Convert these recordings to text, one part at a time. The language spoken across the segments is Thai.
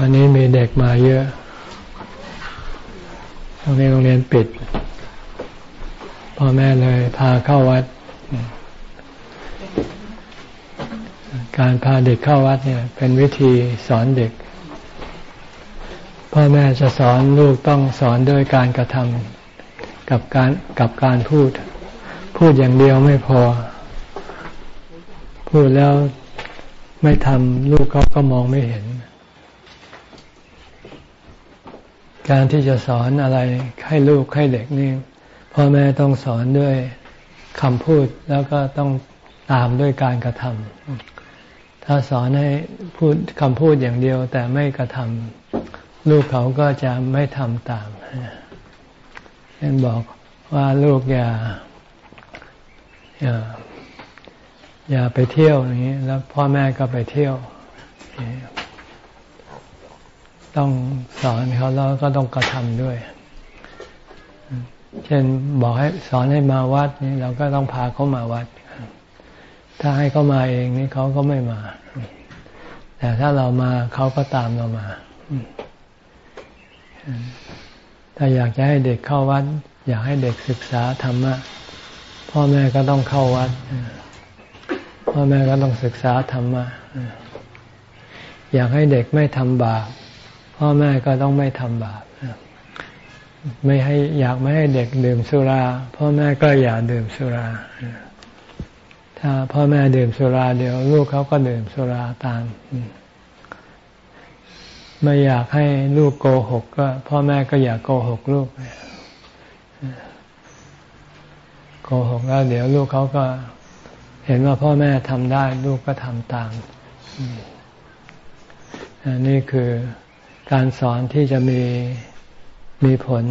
วันนี้มีเด็กมาเยอะโรงเรียนโรงเรียนปิด พ่อแม่เลยพาเข้าวัด การพาเด็กเข้าวัดเนี่ย เป็นวิธีสอนเด็ก พ่อแม่จะสอนลูกต้องสอนด้วยการกระทำกับการกับการพูด พูดอย่างเดียวไม่พอ พูดแล้วไม่ทำลูกเขาก็มองไม่เห็น การที่จะสอนอะไรให้ลูกให้เด็กนี่พ่อแม่ต้องสอนด้วยคำพูดแล้วก็ต้องตามด้วยการกระทำถ้าสอนให้พูดคำพูดอย่างเดียวแต่ไม่กระทำลูกเขาก็จะไม่ทำตามเช่นบอกว่าลูกอย่าอย่าอย่าไปเที่ยวอย่างนี้ แล้วพ่อแม่ก็ไปเที่ยว ต้องสอนเขาแล้วก็ต้องกระทำด้วย เช่นบอกให้สอนให้มาวัดนี่เราก็ต้องพาเขามาวัด ถ้าให้เขามาเองนี่เขาก็ไม่มา แต่ถ้าเรามาเขาก็ตามเรามา ถ้าอยากจะให้เด็กเข้าวัด อยากให้เด็กศึกษาธรรมะพ่อแม่ก็ต้องเข้าวัดพ่อแม่ก็ต้องศึกษาธรรมะอยากให้เด็กไม่ทำบาป พ่อแม่ก็ต้องไม่ทำบาปไม่ให้อยากไม่ให้เด็กดื่มสุรา พ่อแม่ก็อย่าดื่มสุรา ถ้าพ่อแม่ดื่มสุรา เดี๋ยวลูกเขาก็ดื่มสุราตาม ไม่อยากให้ลูกโกหก ก็ พ่อแม่ก็อย่าโกหกลูกโกหกแล้ว เดี๋ยวลูกเขาก็เห็นว่าพ่อแม่ทำได้ ลูกก็ทำตามนี่คือ การสอนที่จะมีมีผล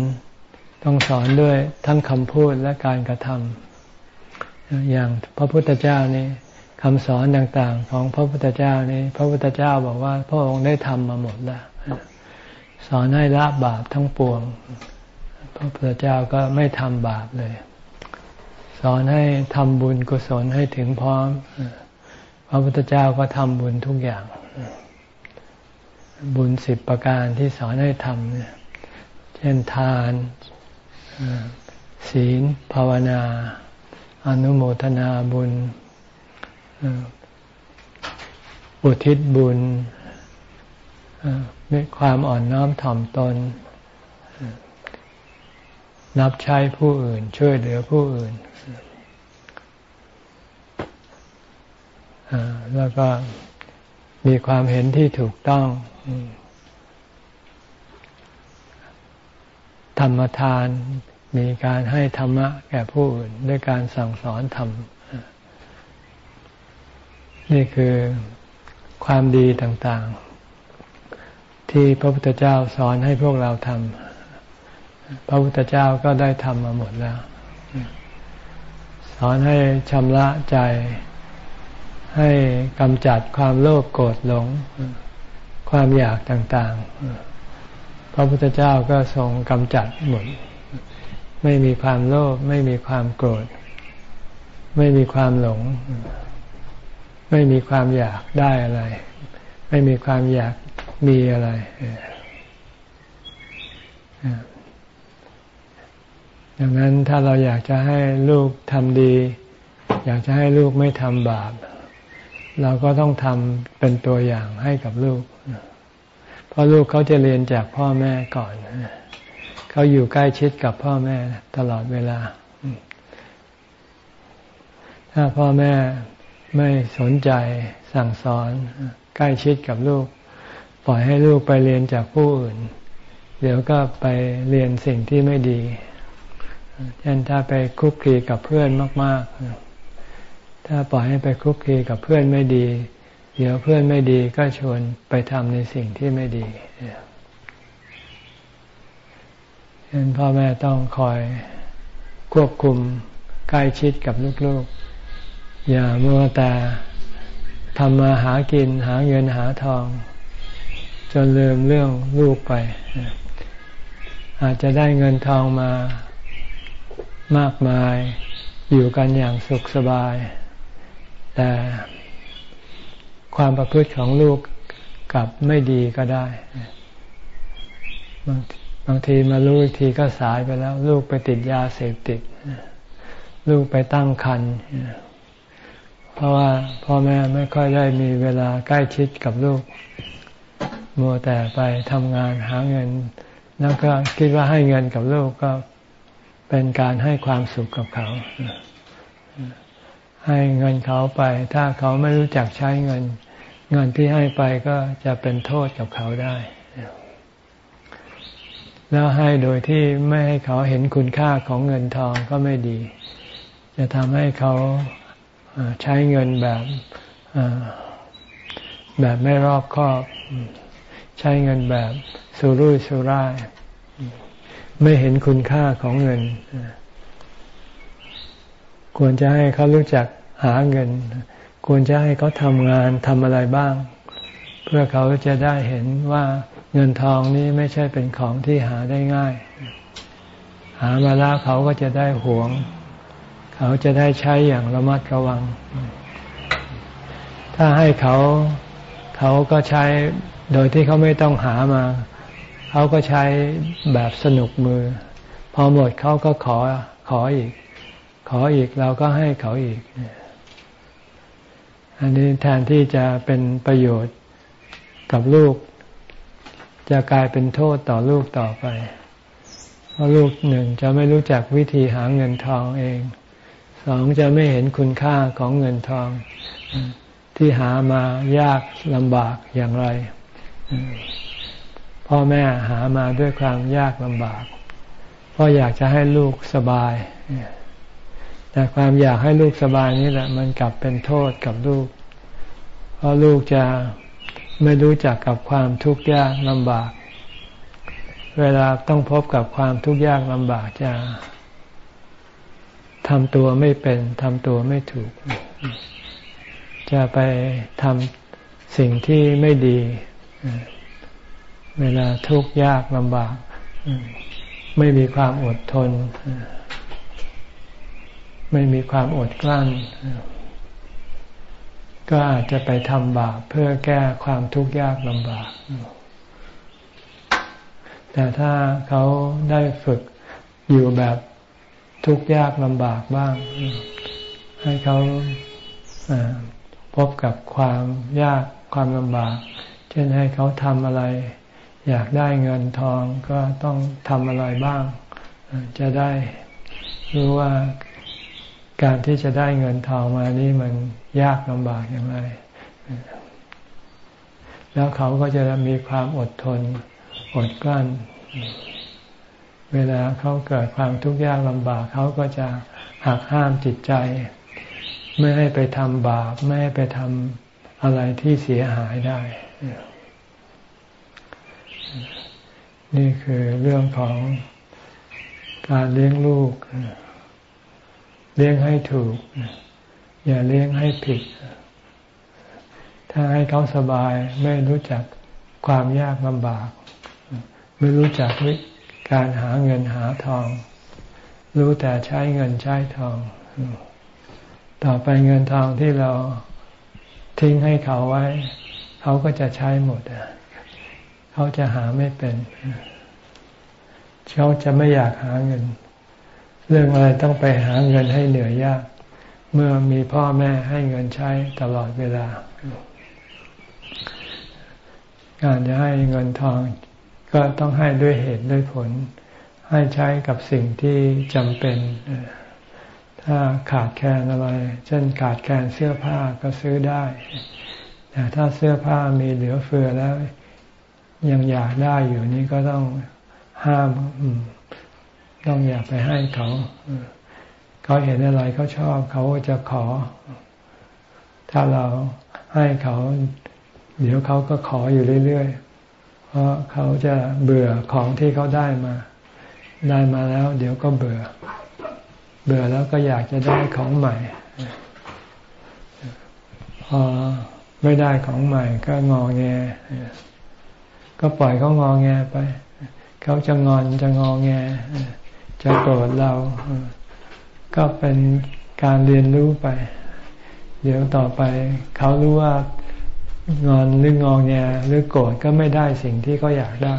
ต้องสอนด้วยทั้งคำพูดและการกระทำอย่างพระพุทธเจ้านี่คำสอนต่างๆ ของพระพุทธเจ้านี่พระพุทธเจ้าบอกว่า พระองค์ได้ทำมาหมดแล้วสอนให้ละบาปทั้งปวง พระพุทธเจ้าก็ไม่ทำบาปเลย สอนให้ทำบุญกุศลให้ถึงพร้อม พระพุทธเจ้าก็ทำบุญทุกอย่าง บุญสิบประการที่สอนให้ทำเนี่ย เช่นทานศีลภาวนา อนุโมทนาบุญอุทิศบุญมีความอ่อนน้อมถ่อมตน นับใช้ผู้อื่น ช่วยเหลือผู้อื่น แล้วก็ มีความเห็นที่ถูกต้อง ธรรมทาน มีการให้ธรรมะแก่ผู้อื่นด้วยการสั่งสอนธรรม นี่คือความดีต่างๆ ที่พระพุทธเจ้าสอนให้พวกเราทำ พระพุทธเจ้าก็ได้ทำมาหมดแล้ว สอนให้ชำระใจ ให้กำจัดความโลภโกรธหลง ความอยากต่างๆ พระพุทธเจ้าก็ทรงกำจัดหมด ไม่มีความโลภไม่มีความโกรธ ไม่มีความหลง ไม่มีความอยากได้อะไร ไม่มีความอยากมีอะไรดังนั้นถ้าเราอยากจะให้ลูกทำดี อยากจะให้ลูกไม่ทำบาป เราก็ต้องทำเป็นตัวอย่างให้กับลูก เพราะลูกเขาจะเรียนจากพ่อแม่ก่อน เขาอยู่ใกล้ชิดกับพ่อแม่ตลอดเวลา ถ้าพ่อแม่ไม่สนใจสั่งสอนใกล้ชิดกับลูก ปล่อยให้ลูกไปเรียนจากผู้อื่น เดี๋ยวก็ไปเรียนสิ่งที่ไม่ดีเช่นถ้าไปคุกคีกับเพื่อนมาก ๆ ถ้าปล่อยให้ไปคุกคีกับเพื่อนไม่ดี เดี๋ยวเพื่อนไม่ดีก็ชวนไปทำในสิ่งที่ไม่ดีฉะนั้นพ่อแม่ต้องคอยควบคุมใกล้ชิดกับลูกๆ อย่ามัวแต่ทำมาหากินหาเงินหาทอง จนลืมเรื่องลูกไป อาจจะได้เงินทองมามากมาย อยู่กันอย่างสุขสบาย แต่ความประพฤติของลูกกับไม่ดีก็ได้บางบางทีมารู้อีกทีก็สายไปแล้ว ลูกไปติดยาเสพติด ลูกไปตั้งครรภ์เพราะว่าพ่อแม่ไม่ค่อยได้มีเวลาใกล้ชิดกับลูก มัวแต่ไปทำงานหาเงิน แล้วก็คิดว่าให้เงินกับลูกก็เป็นการให้ความสุขกับเขา ให้เงินเขาไป ถ้าเขาไม่รู้จักใช้เงิน เงินที่ให้ไปก็จะเป็นโทษกับเขาได้ แล้วให้โดยที่ไม่ให้เขาเห็นคุณค่าของเงินทองก็ไม่ดี จะทำให้เขาใช้เงินแบบแบบไม่รอบคอบ ใช้เงินแบบสุรุ่ยสุร่าย ไม่เห็นคุณค่าของเงิน ควรจะให้เขารู้จักหาเงิน ควรจะให้เขาทำงานทำอะไรบ้าง เพื่อเขาจะได้เห็นว่าเงินทองนี้ไม่ใช่เป็นของที่หาได้ง่าย หามาแล้วเขาก็จะได้หวง เขาจะได้ใช้อย่างระมัดระวัง ถ้าให้เขาเขาก็ใช้โดยที่เขาไม่ต้องหามา เขาก็ใช้แบบสนุกมือ พอหมดเขาก็ขอขออีก ขออีกเราก็ให้เขาอีก อันนี้แทนที่จะเป็นประโยชน์กับลูก จะกลายเป็นโทษต่อลูกต่อไป เพราะลูกหนึ่งจะไม่รู้จักวิธีหาเงินทองเอง สองจะไม่เห็นคุณค่าของเงินทอง ที่หามายากลำบากอย่างไร พ่อแม่หามาด้วยความยากลำบาก เพราะอยากจะให้ลูกสบาย แต่ความอยากให้ลูกสบายนี่แหละ มันกลับเป็นโทษกับลูก เพราะลูกจะไม่รู้จักกับความทุกข์ยากลำบาก เวลาต้องพบกับความทุกข์ยากลำบากจะทำตัวไม่เป็นทำตัวไม่ถูก จะไปทำสิ่งที่ไม่ดี เวลาทุกข์ยากลำบาก ไม่มีความอดทน ไม่มีความอดกลั้น ก็อาจจะไปทำบาปเพื่อแก้ความทุกข์ยากลำบาก แต่ถ้าเขาได้ฝึกอยู่แบบทุกข์ยากลำบากบ้าง ให้เขาพบกับความยากความลำบาก เช่นให้เขาทำอะไร อยากได้เงินทองก็ต้องทำอะไรบ้าง จะได้รู้ว่า การที่จะได้เงินทองมานี่มันยากลำบากอย่างไร แล้วเขาก็จะมีความอดทน อดกลั้น เวลาเขาเกิดความทุกข์ยากลำบาก เขาก็จะหักห้ามจิตใจ ไม่ให้ไปทำบาป ไม่ให้ไปทำอะไรที่เสียหายได้ นี่คือเรื่องของการเลี้ยงลูก เลี้ยงให้ถูก อย่าเลี้ยงให้ผิด ถ้าให้เขาสบายไม่รู้จักความยากลำบาก ไม่รู้จักวิการหาเงินหาทอง รู้แต่ใช้เงินใช้ทอง ต่อไปเงินทองที่เราทิ้งให้เขาไว้ เขาก็จะใช้หมดเขาจะหาไม่เป็น เขาจะไม่อยากหาเงิน เรื่องอะไรต้องไปหาเงินให้เหนื่อยยาก เมื่อมีพ่อแม่ให้เงินใช้ตลอดเวลา การจะให้เงินทอง ก็ต้องให้ด้วยเหตุด้วยผล ให้ใช้กับสิ่งที่จำเป็น ถ้าขาดแคลนอะไร เช่นขาดแคลนเสื้อผ้าก็ซื้อได้แต่ถ้าเสื้อผ้ามีเหลือเฟือแล้ว ยังอยากได้อยู่นี้ก็ต้องห้าม ต้องอยากไปให้เขาเขาเห็นอะไรเขาชอบเขาจะขอ ถ้าเราให้เขา เดี๋ยวเขาก็ขออยู่เรื่อยๆพราะเขาจะเบื่อของที่เขาได้มา ได้มาแล้ว เดี๋ยวก็เบื่อ เบื่อแล้วก็อยากจะได้ของใหม่พอไม่ได้ของใหม่ก็งอแง ก็ปล่อยเขางอแงไป เขาจะงอนจะงอแง จะโกรธเรา ก็เป็นการเรียนรู้ไป เดี๋ยวต่อไป เขารู้ว่างอนหรืององแงหรือโกรธก็ไม่ได้สิ่งที่เขาอยากได้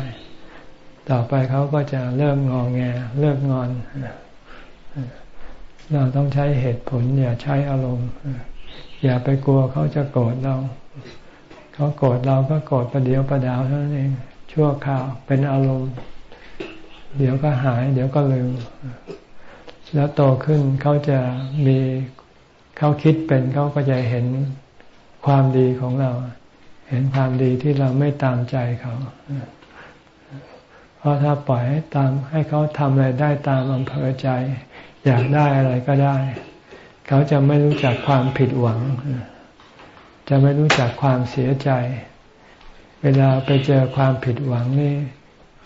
ต่อไปเขาก็จะเริ่มงองแงเลิกงอน เราต้องใช้เหตุผล อย่าใช้อารมณ์ อย่าไปกลัวเขาจะโกรธเรา เขาโกรธเราก็โกรธประเดียวประดาวเท่านั้นเองชั่วคราวเป็นอารมณ์ เดี๋ยวก็หาย เดี๋ยวก็ลืม แล้วโตขึ้นเขาจะมีเขาคิดเป็นเขาก็จะเห็นความดีของเรา เห็นความดีที่เราไม่ตามใจเขา เพราะถ้าปล่อยให้ตามให้เขาทำอะไรได้ตามอำเภอใจ อยากได้อะไรก็ได้ เขาจะไม่รู้จักความผิดหวัง จะไม่รู้จักความเสียใจ เวลาไปเจอความผิดหวังนี่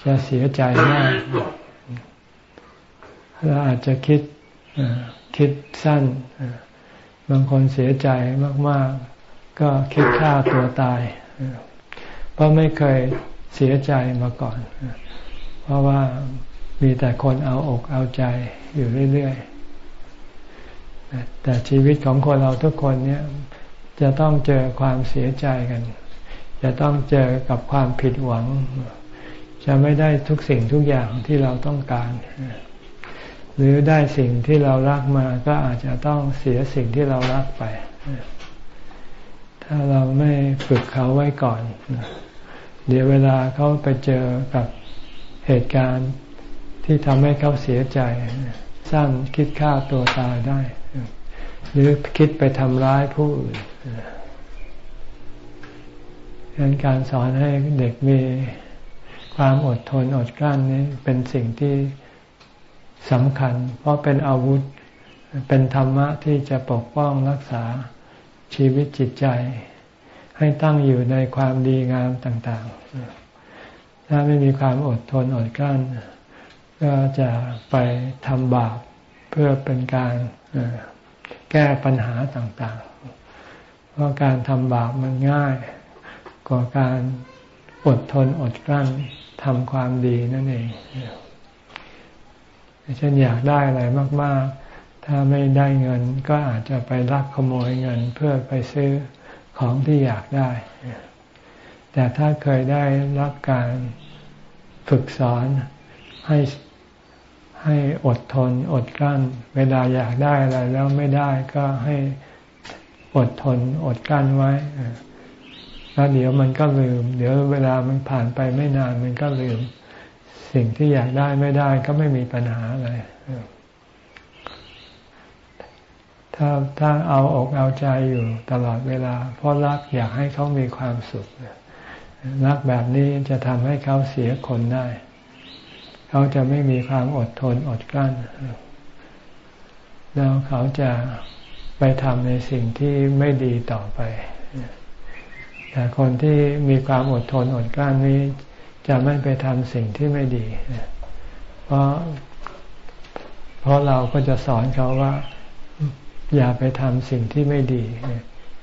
จะเสียใจมากเราอาจจะคิดคิดสั้น บางคนเสียใจมาก ๆ ก็คิดฆ่าตัวตาย เพราะไม่เคยเสียใจมาก่อน เพราะว่ามีแต่คนเอาอกเอาใจอยู่เรื่อย ๆ แต่ชีวิตของคนเราทุกคนเนี่ยจะต้องเจอความเสียใจกัน จะต้องเจอกับความผิดหวัง จะไม่ได้ทุกสิ่งทุกอย่างที่เราต้องการ หรือได้สิ่งที่เรารักมาก็อาจจะต้องเสียสิ่งที่เรารักไป ถ้าเราไม่ฝึกเขาไว้ก่อน เดี๋ยวเวลาเขาไปเจอกับเหตุการณ์ที่ทำให้เขาเสียใจ สร้างคิดฆ่าตัวตายได้ หรือคิดไปทำร้ายผู้อื่นดังนั้นการสอนให้เด็กมี ความอดทนอดกลั้นนี้เป็นสิ่งที่สำคัญ เพราะเป็นอาวุธเป็นธรรมะที่จะปกป้องรักษาชีวิตจิตใจ ให้ตั้งอยู่ในความดีงามต่าง ๆ ถ้าไม่มีความอดทนอดกลั้น ก็จะไปทำบาปเพื่อเป็นการแก้ปัญหาต่าง ๆ เพราะการทำบาปมันง่าย กว่าการอดทนอดกลั้น ทำความดีนั่นเองเช่นอยากได้อะไรมาก ๆ ถ้าไม่ได้เงินก็อาจจะไปลักขโมยเงินเพื่อไปซื้อของที่อยากได้ แต่ถ้าเคยได้รับการฝึกสอนให้ให้อดทน อดกลั้น เวลาอยากได้อะไรแล้วไม่ได้ก็ให้อดทน อดกลั้นไว้ แล้วเดี๋ยวมันก็ลืม เดี๋ยวเวลามันผ่านไปไม่นานมันก็ลืม สิ่งที่อยากได้ไม่ได้ก็ไม่มีปัญหาอะไรถ้าถ้าเอาอกเอาใจอยู่ตลอดเวลา เพราะรักอยากให้เขามีความสุขรักแบบนี้จะทำให้เขาเสียคนได้ เขาจะไม่มีความอดทนอดกลั้นแล้วเขาจะไปทำในสิ่งที่ไม่ดีต่อไป แต่คนที่มีความอดทนอดกลั้นนี้ จะไม่ไปทำสิ่งที่ไม่ดี เพราะ เพราะเราก็จะสอนเขาว่า อย่าไปทำสิ่งที่ไม่ดี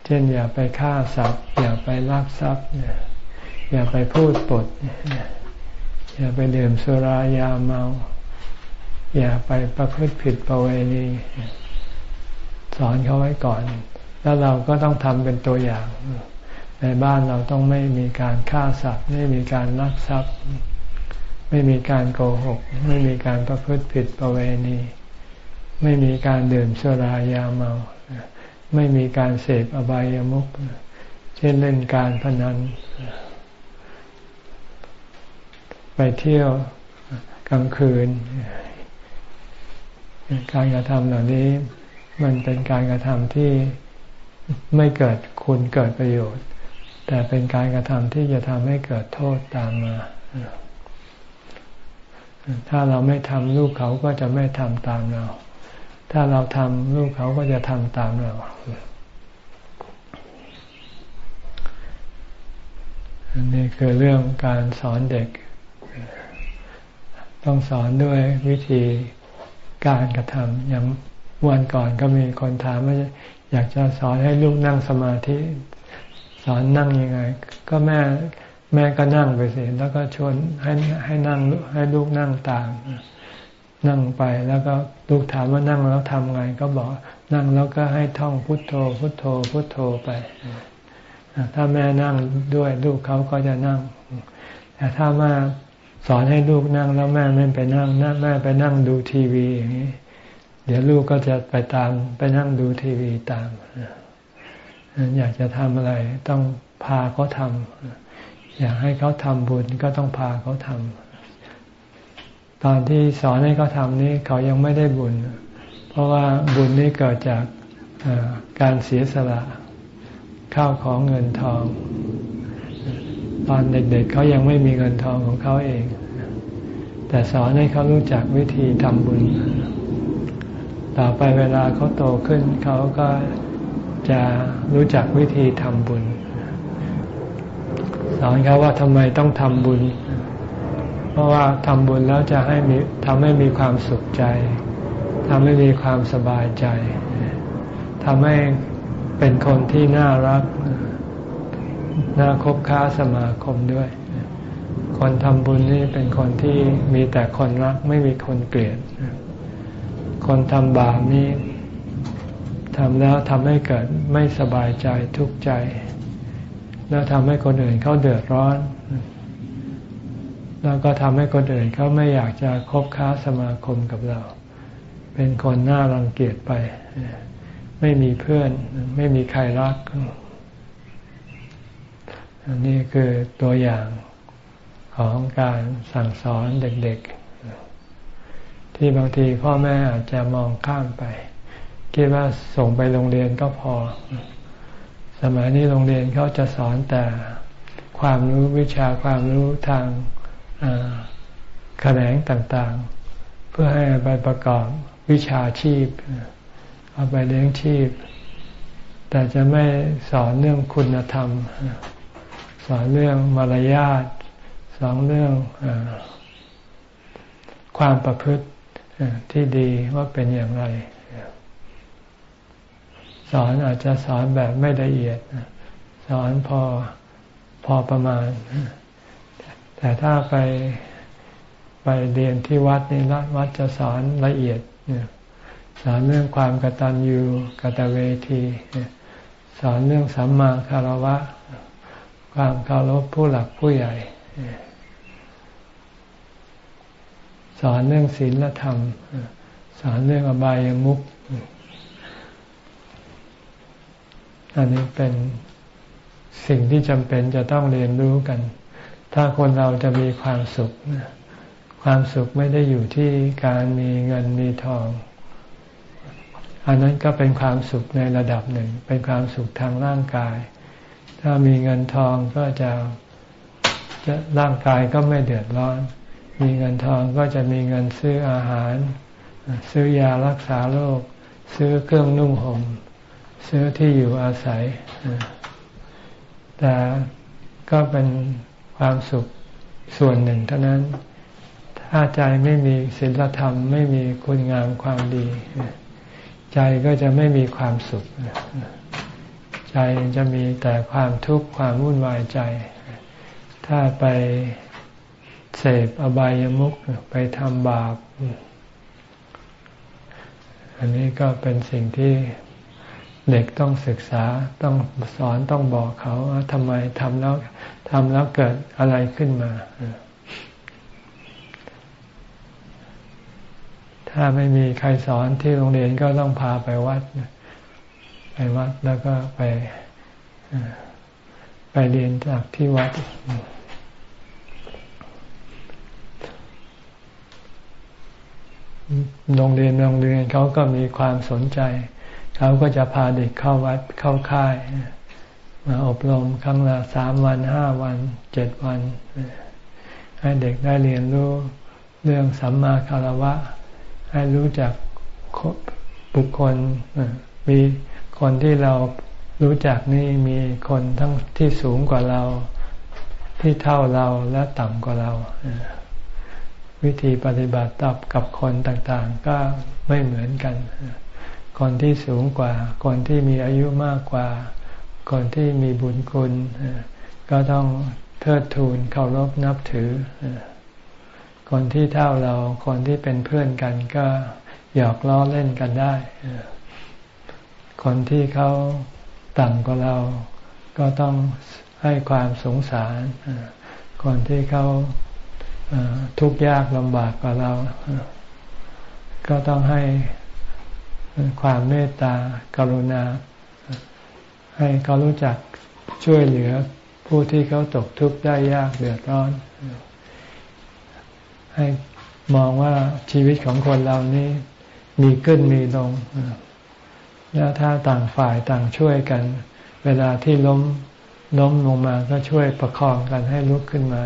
เช่น อย่าไปฆ่าสัตว์ อย่าไปลักทรัพย์ อย่าไปพูดปด อย่าไปดื่มสุรายาเมา อย่าไปประพฤติผิดประเวณีสอนเขาไว้ก่อน แล้วเราก็ต้องทำเป็นตัวอย่าง ในบ้านเราต้องไม่มีการฆ่าสัตว์ ไม่มีการลักทรัพย์ ไม่มีการโกหก ไม่มีการประพฤติผิดประเวณี ไม่มีการดื่มสุรายาเมา ไม่มีการเสพอบายามุขเช่นเล่นการพนัน ไปเที่ยวกลางคืน การกระทำเหล่านี้ มันเป็นการกระทำที่ไม่เกิดคุณเกิดประโยชน์ แต่เป็นการกระทำที่จะทำให้เกิดโทษตามมา ถ้าเราไม่ทำลูกเขาก็จะไม่ทำตามเรา ถ้าเราทำลูกเขาก็จะทำตามเรา อันนี้คือเรื่องการสอนเด็ก ต้องสอนด้วยวิธีการกระทำอย่างวันก่อนก็มีคนถามว่าอยากจะสอนให้ลูกนั่งสมาธิ อนนั่งยังไง ก็แม่แม่ก็นั่งไปสิแล้วก็ชวนให้ให้นั่งให้ลูกนั่งตามนั่งไปแล้วก็ลูกถามว่านั่งแล้วทำไง ก็บอกนั่งแล้วก็ให้ท่องพุทโธ พุทโธ พุทโธไป ถ้าแม่นั่งด้วยลูกเขาก็จะนั่ง แต่ถ้าแม่สอนให้ลูกนั่งแล้วแม่ไม่ไปนั่งแม่ไปนั่งดูทีวีอย่างนี้ เดี๋ยวลูกก็จะไปตามไปนั่งดูทีวีตาม อยากจะทำอะไรต้องพาเขาทำอยากให้เขาทำบุญก็ต้องพาเขาทำตอนที่สอนให้เขาทำนี้เขายังไม่ได้บุญ เพราะว่าบุญนี้เกิดจากการเสียสละข้าวของเงินทอง ตอนเด็กๆเเขายังไม่มีเงินทองของเขาเอง แต่สอนให้เขารู้จักวิธีทำบุญ ต่อไปเวลาเขาโตขึ้นเขาก็ จะรู้จักวิธีทำบุญ สอนเขาว่าทำไมต้องทำบุญ เพราะว่าทำบุญแล้วจะให้มีทำให้มีความสุขใจทำให้มีความสบายใจทำให้เป็นคนที่น่ารัก น่าคบค้าสมาคมด้วย คนทำบุญนี่เป็นคนที่มีแต่คนรักไม่มีคนเกลียด คนทำบาปนี่ ทำแล้วทำให้เกิดไม่สบายใจทุกข์ใจ แล้วทำให้คนอื่นเขาเดือดร้อน แล้วก็ทำให้คนอื่นเขาไม่อยากจะคบค้าสมาคมกับเรา เป็นคนน่ารังเกียจไป ไม่มีเพื่อนไม่มีใครรักอันนี้คือตัวอย่างของการสั่งสอนเด็กๆ ที่บางทีพ่อแม่อาจจะมองข้ามไป คิดว่าส่งไปโรงเรียนก็พอ สมัยนี้โรงเรียนเขาจะสอนแต่ความรู้วิชาความรู้ทางแขนงต่างๆ เพื่อให้ไปประกอบวิชาชีพ เอาไปเลี้ยงชีพ แต่จะไม่สอนเรื่องคุณธรรม สอนเรื่องมารยาทสอนเรื่องอความประพฤติที่ดีว่าเป็นอย่างไร สอนอาจจะสอนแบบไม่ละเอียด สอนพอพอประมาณ แต่ถ้าไปไปเรียนที่วัดนี่วัดจะสอนละเอียดสอนเรื่องความกตัญญูกตเวที สอนเรื่องสัมมาคารวะ ความเคารพผู้หลักผู้ใหญ่ สอนเรื่องศีลธรรม สอนเรื่องอบายมุข อันนี้เป็นสิ่งที่จำเป็นจะต้องเรียนรู้กัน ถ้าคนเราจะมีความสุข ความสุขไม่ได้อยู่ที่การมีเงินมีทอง อันนั้นก็เป็นความสุขในระดับหนึ่ง เป็นความสุขทางร่างกาย ถ้ามีเงินทองก็จะจะร่างกายก็ไม่เดือดร้อน มีเงินทองก็จะมีเงินซื้ออาหาร ซื้อยารักษาโรค ซื้อเครื่องนุ่งหม่ม ซื้อที่อยู่อาศัย แต่ก็เป็นความสุขส่วนหนึ่งเท่านั้น ถ้าใจไม่มีศีลธรรม ไม่มีคุณงามความดี ใจก็จะไม่มีความสุข ใจจะมีแต่ความทุกข์ความวุ่นวายใจ ถ้าไปเสพอบายามุขไปทำบาป อันนี้ก็เป็นสิ่งที่ เด็กต้องศึกษาต้องสอนต้องบอกเขาว่าทำไมทำแล้วทำแล้วเกิดอะไรขึ้นมา ถ้าไม่มีใครสอนที่โรงเรียนก็ต้องพาไปวัด ไปวัดแล้วก็ไปไปเรียนจากที่วัด โรงเรียนโรงเรียนเขาก็มีความสนใจ เขาก็จะพาเด็กเข้าวัดเข้าค่าย มาอบรมครั้งละสามวันห้าวันเจ็ดวัน ให้เด็กได้เรียนรู้เรื่องสัมมาคารวะ ให้รู้จักบุคคลมีคนที่เรารู้จักนี่มีคนทั้งที่สูงกว่าเราที่เท่าเราและต่ำกว่าเรา วิธีปฏิบัติตับกับคนต่างๆ ก็ไม่เหมือนกัน คนที่สูงกว่า คนที่มีอายุมากกว่า คนที่มีบุญคุณ ก็ต้องเทิดทูนเคารพนับถือ คนที่เท่าเรา คนที่เป็นเพื่อนกันก็หยอกล้อเล่นกันได้ คนที่เขาต่ำกว่าเรา ก็ต้องให้ความสงสาร คนที่เขาทุกข์ยากลำบากกว่าเรา ก็ต้องให้ ความเมตตากรุณา ให้เขารู้จักช่วยเหลือผู้ที่เขาตกทุกข์ได้ยากเดือดร้อน ให้มองว่าชีวิตของคนเรานี้มีขึ้นมีลง แล้วถ้าต่างฝ่ายต่างช่วยกัน เวลาที่ล้มล้มลงมาก็ช่วยประคองกันให้ลุกขึ้นมา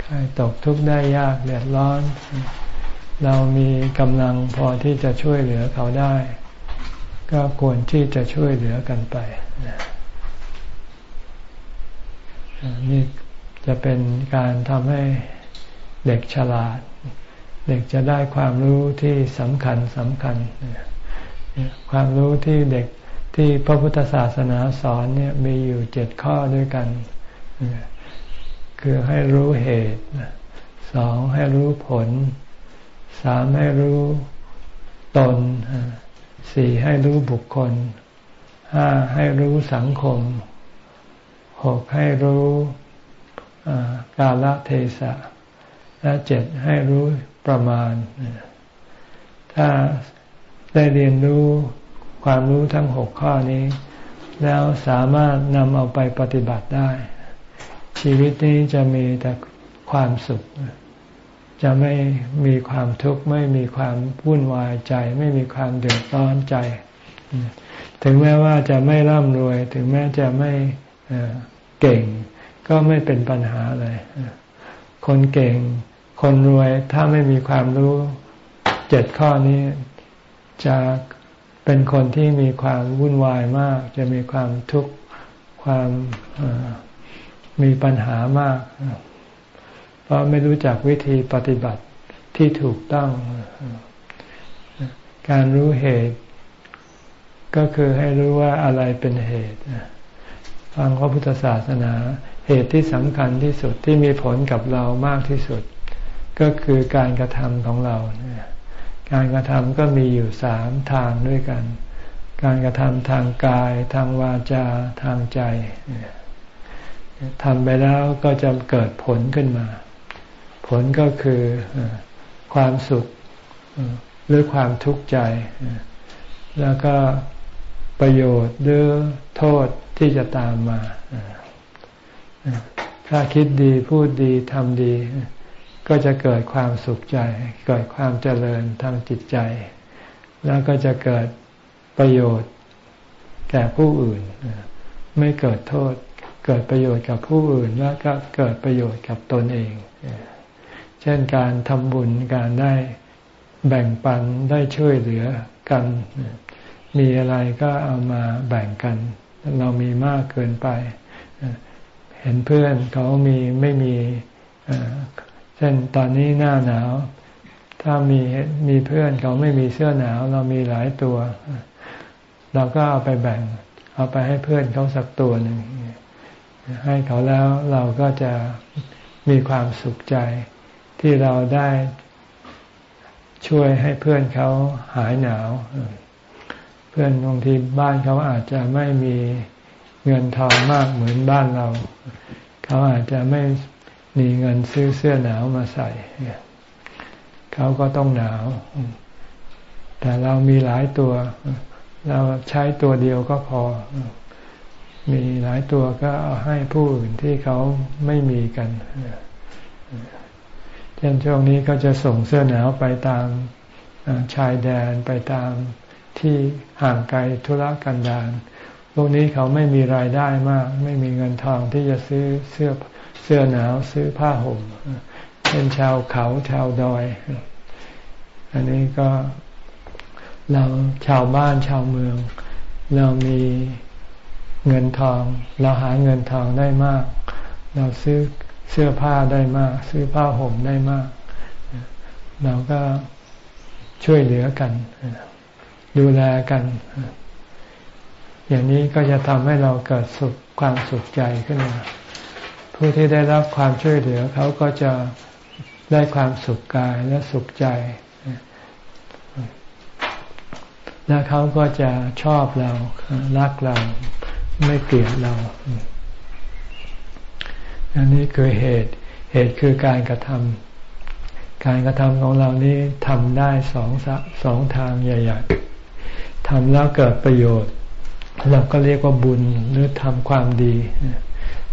ใครตกทุกข์ได้ยากเดือดร้อน เรามีกำลังพอที่จะช่วยเหลือเขาได้ ก็ควรที่จะช่วยเหลือกันไปนี่จะเป็นการทำให้เด็กฉลาด เด็กจะได้ความรู้ที่สำคัญสำคัญ ความรู้ที่เด็กที่พระพุทธศาสนาสอนเนี่ยมีอยู่เจ็ดข้อด้วยกัน คือให้รู้เหตุ สองให้รู้ผล สามให้รู้ตนสี่ให้รู้บุคคลห้าให้รู้สังคมหกให้รู้กาลเทศะ และเจ็ดให้รู้ประมาณ ถ้าได้เรียนรู้ความรู้ทั้งหกข้อนี้ แล้วสามารถนำเอาไปปฏิบัติได้ ชีวิตนี้จะมีแต่ความสุข จะไม่มีความทุกข์ไม่มีความวุ่นวายใจ ไม่มีความเดือดร้อนใจ ถึงแม้ว่าจะไม่ร่ำรวย ถึงแม้จะไม่เก่ง ก็ไม่เป็นปัญหาเลย คนเก่ง คนรวยถ้าไม่มีความรู้เจ็ดข้อนี้จะเป็นคนที่มีความวุ่นวายมาก จะมีความทุกข์ความมีปัญหามาก ราะไม่รู้จักวิธีปฏิบัติที่ถูกต้อง การรู้เหตุ ก็คือให้รู้ว่าอะไรเป็นเหตุฟังพระพุทธศาสนา เหตุที่สำคัญที่สุดที่มีผลกับเรามากที่สุด ก็คือการกระทำของเรา การกระทำก็มีอยู่สามทางด้วยกัน การกระทำทางกาย ทางวาจา ทางใจทำไปแล้วก็จะเกิดผลขึ้นมา ผลก็คือความสุขหรือความทุกข์ใจ แล้วก็ประโยชน์หรือโทษที่จะตามมา ถ้าคิดดีพูดดีทำดี ก็จะเกิดความสุขใจ เกิดความเจริญทางจิตใจ แล้วก็จะเกิดประโยชน์แก่ผู้อื่น ไม่เกิดโทษ เกิดประโยชน์กับผู้อื่น แล้วก็เกิดประโยชน์กับตนเอง เช่นการทำบุญการได้แบ่งปันได้ช่วยเหลือกัน มีอะไรก็เอามาแบ่งกัน เรามีมากเกินไป เห็นเพื่อนเขามีไม่มีเช่นตอนนี้หน้าหนาว ถ้ามีมีเพื่อนเขาไม่มีเสื้อหนาว เรามีหลายตัว เราก็เอาไปแบ่ง เอาไปให้เพื่อนเขาสักตัวหนึ่งให้เขาแล้วเราก็จะมีความสุขใจ ที่เราได้ช่วยให้เพื่อนเขาหายหนาว เพื่อนบางทีบ้านเขาอาจจะไม่มีเงินทองมากเหมือนบ้านเรา เขาอาจจะไม่มีเงินซื้อเสื้อหนาวมาใส่เขาก็ต้องหนาว แต่เรามีหลายตัว เราใช้ตัวเดียวก็พอ มีหลายตัวก็เอาให้ผู้อื่นที่เขาไม่มีกัน เช่นช่วงนี้ก็จะส่งเสื้อหนาวไปตามชายแดนไปตามที่ห่างไกลธุรกันดารพวกนี้เขาไม่มีรายได้มาก ไม่มีเงินทองที่จะซื้อเสื้อเสื้อหนาวซื้อผ้าห่มเป็นชาวเขาชาวดอย อันนี้ก็เราชาวบ้านชาวเมือง เรามีเงินทอง เราหาเงินทองได้มาก เราซื้อ เสื้อผ้าได้มาก ซื้อผ้าห่มได้มาก เราก็ช่วยเหลือกัน ดูแลกัน อย่างนี้ก็จะทำให้เราเกิดสุขความสุขใจขึ้นมา ผู้ที่ได้รับความช่วยเหลือเขาก็จะได้ความสุขกายและสุขใจ และเขาก็จะชอบเรา รักเรา ไม่เกลียดเรา อันนี้คือเหตุ เหตุคือการกระทำการกระทำของเรานี้ทำได้สองสองทางใหญ่ๆทำแล้วเกิดประโยชน์ เราก็เรียกว่าบุญหรือทำความดี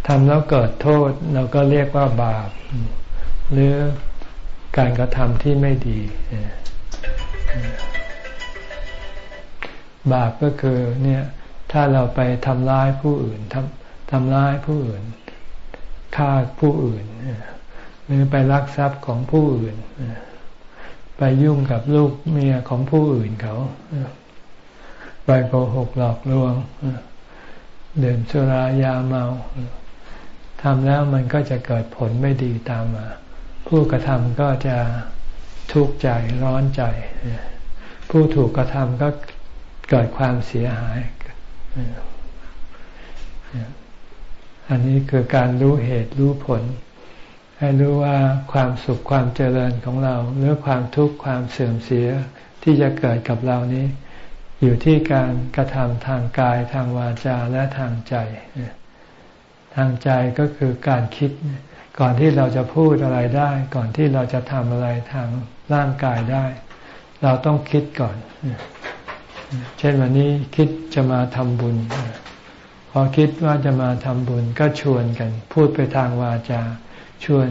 ทำแล้วเกิดโทษเราก็เรียกว่าบาป หรือการกระทำที่ไม่ดี บาปก็คือเนี่ยถ้าเราไปทำร้ายผู้อื่นทำทำร้ายผู้อื่น ฆ่าผู้อื่น หรือไปลักทรัพย์ของผู้อื่น ไปยุ่งกับลูกเมียของผู้อื่นเขา ไปโกหกหลอกลวงเดื่มสุรายาเมาทำแล้วมันก็จะเกิดผลไม่ดีตามมา ผู้กระทำก็จะทุกข์ใจร้อนใจ ผู้ถูกกระทำก็เกิดความเสียหาย อันนี้คือการรู้เหตุรู้ผล ให้รู้ว่าความสุขความเจริญของเรา หรือความทุกข์ความเสื่อมเสียที่จะเกิดกับเรานี้ อยู่ที่การกระทำทางกายทางวาจาและทางใจ ทางใจก็คือการคิด ก่อนที่เราจะพูดอะไรได้ ก่อนที่เราจะทำอะไรทางร่างกายได้ เราต้องคิดก่อน เช่นวันนี้คิดจะมาทำบุญ อคิดว่าจะมาทำบุญก็ชวนกัน พูดไปทางวาจา ชวน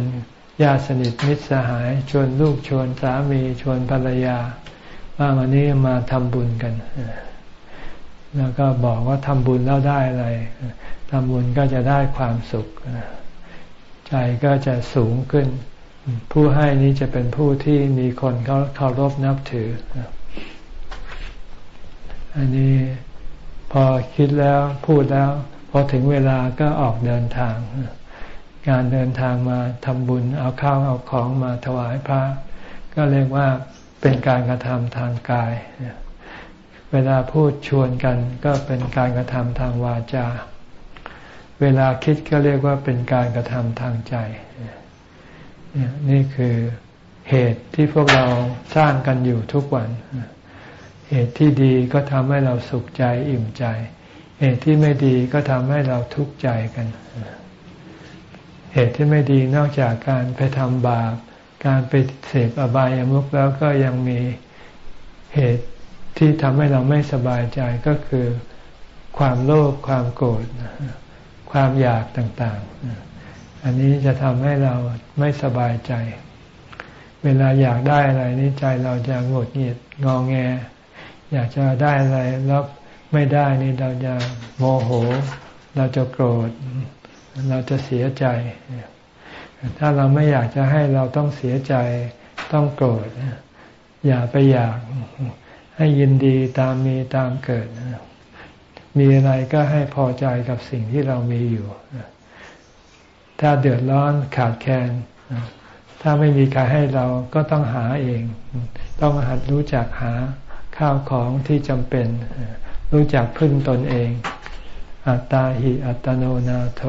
ญาติสนิทมิตรสหาย ชวนลูกชวนสามีชวนภรรยา ว่าวันนี้มาทำบุญกัน แล้วก็บอกว่าทำบุญแล้วได้อะไรทำบุญก็จะได้ความสุข ใจก็จะสูงขึ้น ผู้ให้นี้จะเป็นผู้ที่มีคนเขาเคารพนับถือ อันนี้ อคิดแล้วพูดแล้วพอถึงเวลาก็ออกเดินทาง การเดินทางมาทำบุญเอาข้าวเอาของมาถวายพระ ก็เรียกว่าเป็นการกระทำทางกาย เวลาพูดชวนกันก็เป็นการกระทำทางวาจา เวลาคิดก็เรียกว่าเป็นการกระทำทางใจ นี่คือเหตุที่พวกเราสร้างกันอยู่ทุกวัน เหตุที่ดีก็ทำให้เราสุขใจอิ่มใจ เหตุที่ไม่ดีก็ทำให้เราทุกข์ใจกัน เหตุที่ไม่ดีนอกจากการไปทำบาป การไปเสพอบายามุขแล้วก็ยังมีเหตุที่ทำให้เราไม่สบายใจก็คือความโลภความโกรธความอยากต่างๆ อันนี้จะทำให้เราไม่สบายใจ เวลาอยากได้อะไรนี่ใจเราจะหงุดหงิดงองแง อยากจะได้อะไรแล้วไม่ได้นี่เราจะโมโห เราจะโกรธ เราจะเสียใจ ถ้าเราไม่อยากจะให้เราต้องเสียใจต้องโกรธอย่าไปอยาก ให้ยินดีตามมีตามเกิด มีอะไรก็ให้พอใจกับสิ่งที่เรามีอยู่ ถ้าเดือดร้อนขาดแคลนถ้าไม่มีใครให้เราก็ต้องหาเอง ต้องหัดรู้จักหา ข้าวของที่จำเป็น รู้จักพึ่งตนเอง อัตตาหิอัตโนนาโถ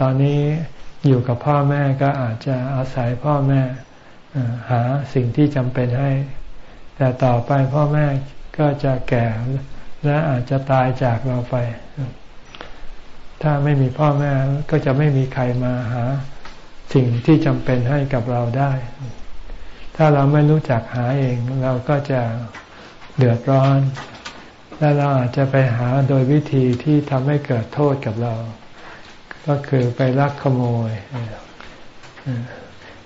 ตอนนี้อยู่กับพ่อแม่ก็อาจจะอาศัยพ่อแม่หาสิ่งที่จำเป็นให้ แต่ต่อไปพ่อแม่ก็จะแก่และอาจจะตายจากเราไป ถ้าไม่มีพ่อแม่ก็จะไม่มีใครมาหาสิ่งที่จำเป็นให้กับเราได้ ถ้าเราไม่รู้จักหาเองเราก็จะเดือดร้อน และเราอาจจะไปหาโดยวิธีที่ทำให้เกิดโทษกับเรา ก็คือไปลักขโมย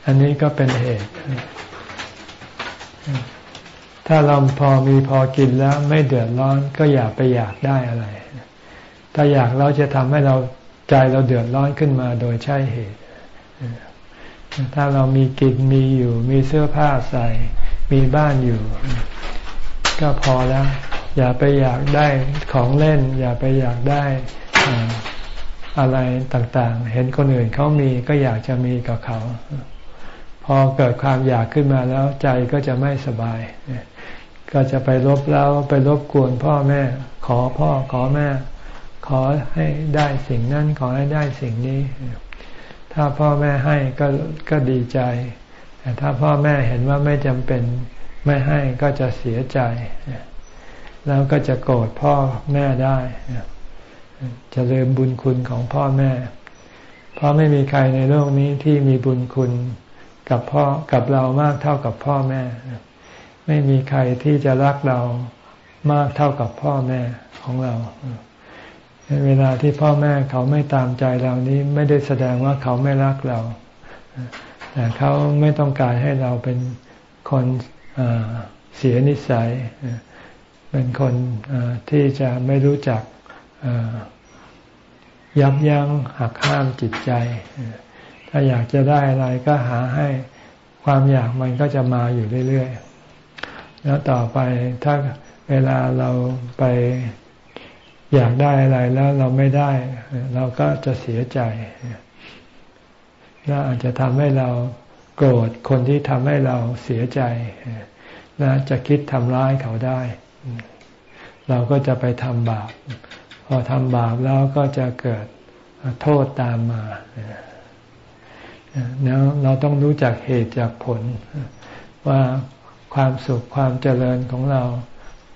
อันนี้ก็เป็นเหตุ ถ้าเราพอมีพอกินแล้วไม่เดือดร้อนก็อย่าไปอยากได้อะไร ถ้าอยากเราจะทำให้เราใจเราเดือดร้อนขึ้นมาโดยใช่เหตุ ถ้าเรามีกินมีอยู่ มีเสื้อผ้าใส่ มีบ้านอยู่ ก็พอแล้ว อย่าไปอยากได้ของเล่น อย่าไปอยากได้อะไรต่างๆ เห็นคนอื่นเขามีก็อยากจะมีกับเขา พอเกิดความอยากขึ้นมาแล้วใจก็จะไม่สบาย ก็จะไปลบแล้วไปรบกวนพ่อแม่ ขอพ่อขอแม่ ขอให้ได้สิ่งนั้นขอให้ได้สิ่งนี้ ถ้าพ่อแม่ให้ก็ก็ดีใจ แต่ถ้าพ่อแม่เห็นว่าไม่จำเป็นไม่ให้ก็จะเสียใจ แล้วก็จะโกรธพ่อแม่ได้ จะลืมบุญคุณของพ่อแม่ เพราะไม่มีใครในโลกนี้ที่มีบุญคุณกับพ่อกับเรามากเท่ากับพ่อแม่ ไม่มีใครที่จะรักเรามากเท่ากับพ่อแม่ของเรา เวลาที่พ่อแม่เขาไม่ตามใจเรานี้ไม่ได้แสดงว่าเขาไม่รักเรา แต่เขาไม่ต้องการให้เราเป็นคนเสียนิสัย เป็นคนที่จะไม่รู้จักยับยั้งหักห้ามจิตใจ ถ้าอยากจะได้อะไรก็หาให้ความอยากมันก็จะมาอยู่เรื่อยๆ แล้วต่อไปถ้าเวลาเราไป อยากได้อะไรแล้วเราไม่ได้ เราก็จะเสียใจแล้วอาจจะทำให้เราโกรธคนที่ทำให้เราเสียใจและจะคิดทำร้ายเขาได้ เราก็จะไปทำบาป พอทำบาปแล้วก็จะเกิดโทษตามมาแล้วเราต้องรู้จักเหตุจากผลว่าความสุขความเจริญของเรา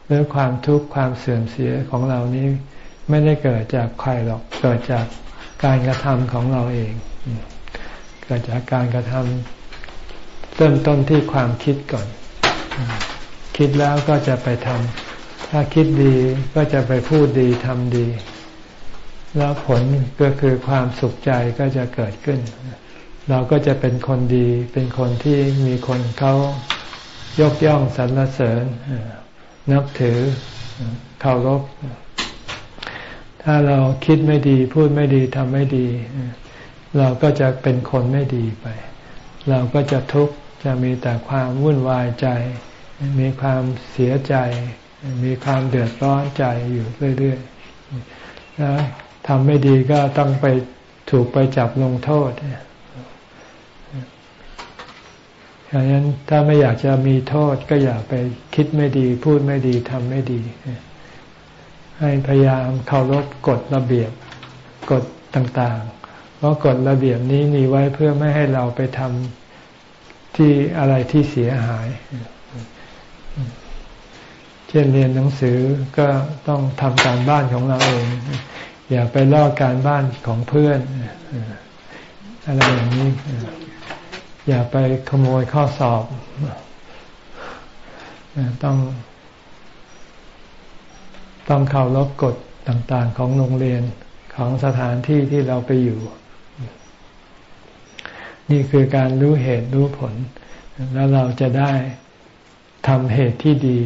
หรือความทุกข์ความเสื่อมเสียของเรานี้ไม่ได้เกิดจากใครหรอกเกิดจากการกระทำของเราเอง เกิดจากการกระทำเริ่มต้นที่ความคิดก่อน คิดแล้วก็จะไปทำถ้าคิดดีก็จะไปพูดดีทำดี แล้วผลก็คือความสุขใจก็จะเกิดขึ้น เราก็จะเป็นคนดี เป็นคนที่มีคนเขายกย่องสรรเสริญ นับถือเคารพถ้าเราคิดไม่ดีพูดไม่ดีทำไม่ดี เราก็จะเป็นคนไม่ดีไป เราก็จะทุกข์จะมีแต่ความวุ่นวายใจ มีความเสียใจ มีความเดือดร้อนใจอยู่เรื่อยๆแล้วทำไม่ดีก็ต้องไปถูกไปจับลงโทษ ดังนั้นถ้าไม่อยากจะมีโทษก็อย่าไปคิดไม่ดี พูดไม่ดีทำไม่ดี ให้พยายามเคารพกฎระเบียบกฎต่างๆ เพราะกฎระเบียบนี้มีไว้เพื่อไม่ให้เราไปทำที่อะไรที่เสียหาย เช่นเรียนหนังสือก็ต้องทำการบ้านของเราเอง อย่าไปลอกการบ้านของเพื่อน อะไรอย่างนี้ อย่าไปขโมยข้อสอบ ต้อง ต้องเคารพกฎต่างๆ ของโรงเรียนของสถานที่ที่เราไปอยู่ นี่คือการรู้เหตุรู้ผล แล้วเราจะได้ทำเหตุที่ดี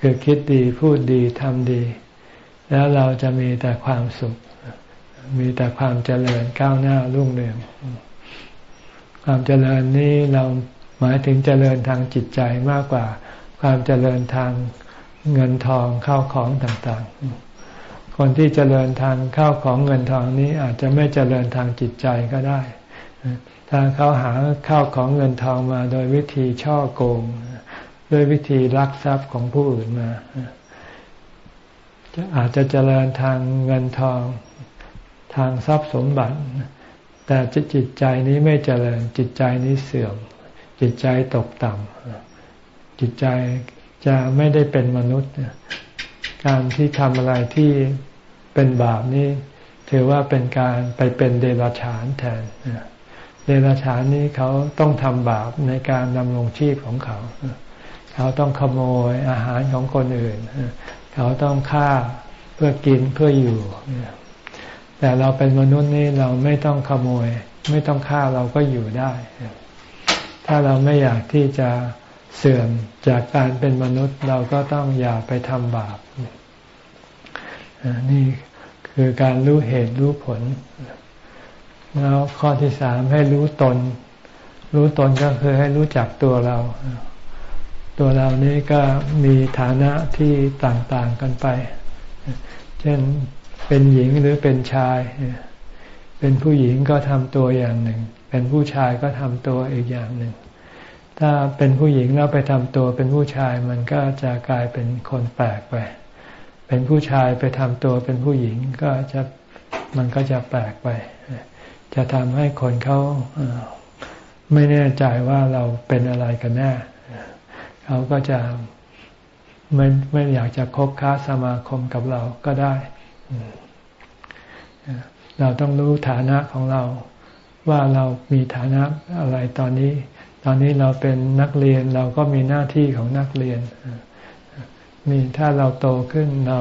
คือคิดดีพูดดีทำดี แล้วเราจะมีแต่ความสุข มีแต่ความเจริญก้าวหน้ารุ่งเรือง ความเจริญนี้เราหมายถึงเจริญทางจิตใจมากกว่า ความเจริญทางเงินทองเข้าของต่างๆ คนที่เจริญทางเข้าของเงินทองนี้อาจจะไม่เจริญทางจิตใจก็ได้ ถ้าเขาหาข้าวของเงินทองมาโดยวิธีช่อโกง ด้วยวิธีลักทรัพย์ของผู้อื่นมาอาจจะเจริญทางเงินทอง ทางทรัพย์สมบัติ แต่จิตใจนี้ไม่เจริญ จิตใจนี้เสื่อม จิตใจตกต่ำจิตใจจะไม่ได้เป็นมนุษย์ การที่ทำอะไรที่เป็นบาปนี้ ถือว่าเป็นการไปเป็นเดรัจฉานแทนเดรัจฉานนี้เขาต้องทำบาปในการดำรงชีพของเขา เขาต้องขโมยอาหารของคนอื่น เขาต้องฆ่าเพื่อกินเพื่ออยู่ แต่เราเป็นมนุษย์นี่เราไม่ต้องขโมย ไม่ต้องฆ่าเราก็อยู่ได้ ถ้าเราไม่อยากที่จะเสื่อมจากการเป็นมนุษย์เราก็ต้องอย่าไปทำบาป นี่คือการรู้เหตุรู้ผล แล้วข้อที่สามให้รู้ตน รู้ตนก็คือให้รู้จักตัวเรา ตัวเรานี้ก็มีฐานะที่ต่าง ๆ กันไป เช่น เป็นหญิงหรือเป็นชาย เป็นผู้หญิงก็ทำตัวอย่างหนึ่ง เป็นผู้ชายก็ทำตัวอีกอย่างหนึ่ง ถ้าเป็นผู้หญิงแล้วไปทำตัวเป็นผู้ชายมันก็จะกลายเป็นคนแปลกไป เป็นผู้ชายไปทำตัวเป็นผู้หญิงก็จะมันก็จะแปลกไป จะทำให้คนเขาไม่แน่ใจว่าเราเป็นอะไรกันแน่เขาก็จะไม่ไม่อยากจะคบค้าสมาคมกับเราก็ได้ เราต้องรู้ฐานะของเรา ว่าเรามีฐานะอะไรตอนนี้ ตอนนี้เราเป็นนักเรียนเราก็มีหน้าที่ของนักเรียน มีถ้าเราโตขึ้นเรา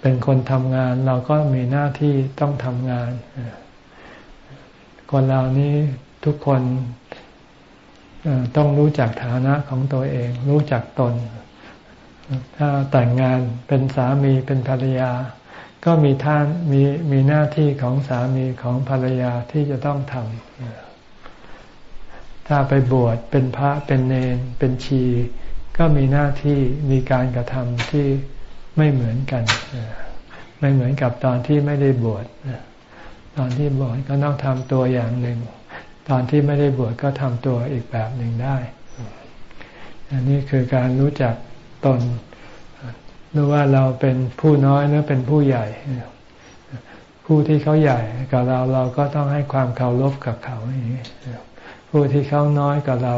เป็นคนทำงาน เราก็มีหน้าที่ต้องทำงาน คนเรานี้ทุกคนต้องรู้จักฐานะของตัวเอง รู้จักตน ถ้าแต่งงานเป็นสามีเป็นภรรยา ก็มีท่านมีมีหน้าที่ของสามีของภรรยาที่จะต้องทำถ้าไปบวชเป็นพระเป็นเนน เป็นชี ก็มีหน้าที่มีการกระทำที่ไม่เหมือนกัน ไม่เหมือนกับตอนที่ไม่ได้บวชตอนที่บวชก็ต้องทำตัวอย่างหนึ่ง ตอนที่ไม่ได้บวชก็ทำตัวอีกแบบหนึ่งได้อันนี้คือการรู้จักตน รู้ว่าเราเป็นผู้น้อยหรือเป็นผู้ใหญ่ ผู้ที่เขาใหญ่กับเราเราก็ต้องให้ความเคารพกับเขาผู้ที่เขาน้อยกับเรา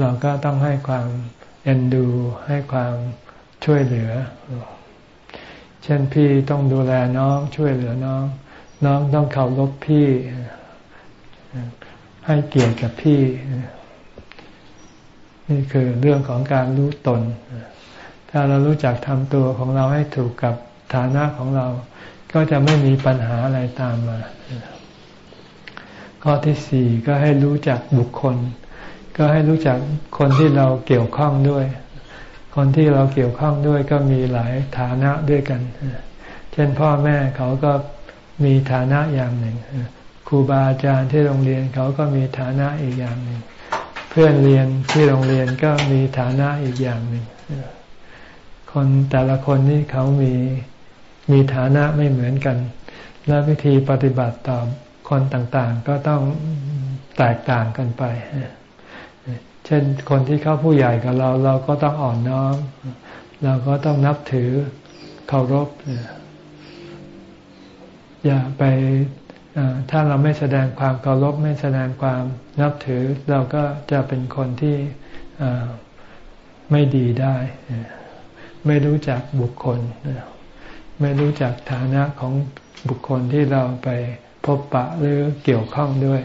เราก็ต้องให้ความเอ็นดู ให้ความช่วยเหลือ เช่นพี่ต้องดูแลน้องช่วยเหลือน้อง น้องต้องเคารพพี่ ให้เกียรติกับพี่ นี่คือเรื่องของการรู้ตน ถ้าเรารู้จักทำตัวของเราให้ถูกกับฐานะของเรา ก็จะไม่มีปัญหาอะไรตามมาข้อที่สี่ก็ให้รู้จักบุคคล ก็ให้รู้จักคนที่เราเกี่ยวข้องด้วย คนที่เราเกี่ยวข้องด้วยก็มีหลายฐานะด้วยกัน เช่นพ่อแม่เขาก็มีฐานะอย่างหนึ่งครูบาอาจารย์ที่โรงเรียนเขาก็มีฐานะอีกอย่างหนึ่ง เพื่อนเรียนที่โรงเรียนก็มีฐานะอีกอย่างหนึ่ง คนแต่ละคนนี่เขามีมีฐานะไม่เหมือนกัน และวิธีปฏิบัติต่อคนต่างๆ ก็ต้องแตกต่างกันไปเช่นคนที่เขาผู้ใหญ่กับเรา เราก็ต้องอ่อนน้อมเราก็ต้องนับถือเคารพอย่าไปถ้าเราไม่แสดงความเคารพไม่แสดงความนับถือ เราก็จะเป็นคนที่ไม่ดีได้ ไม่รู้จักบุคคล ไม่รู้จักฐานะของบุคคลที่เราไปพบปะหรือเกี่ยวข้องด้วย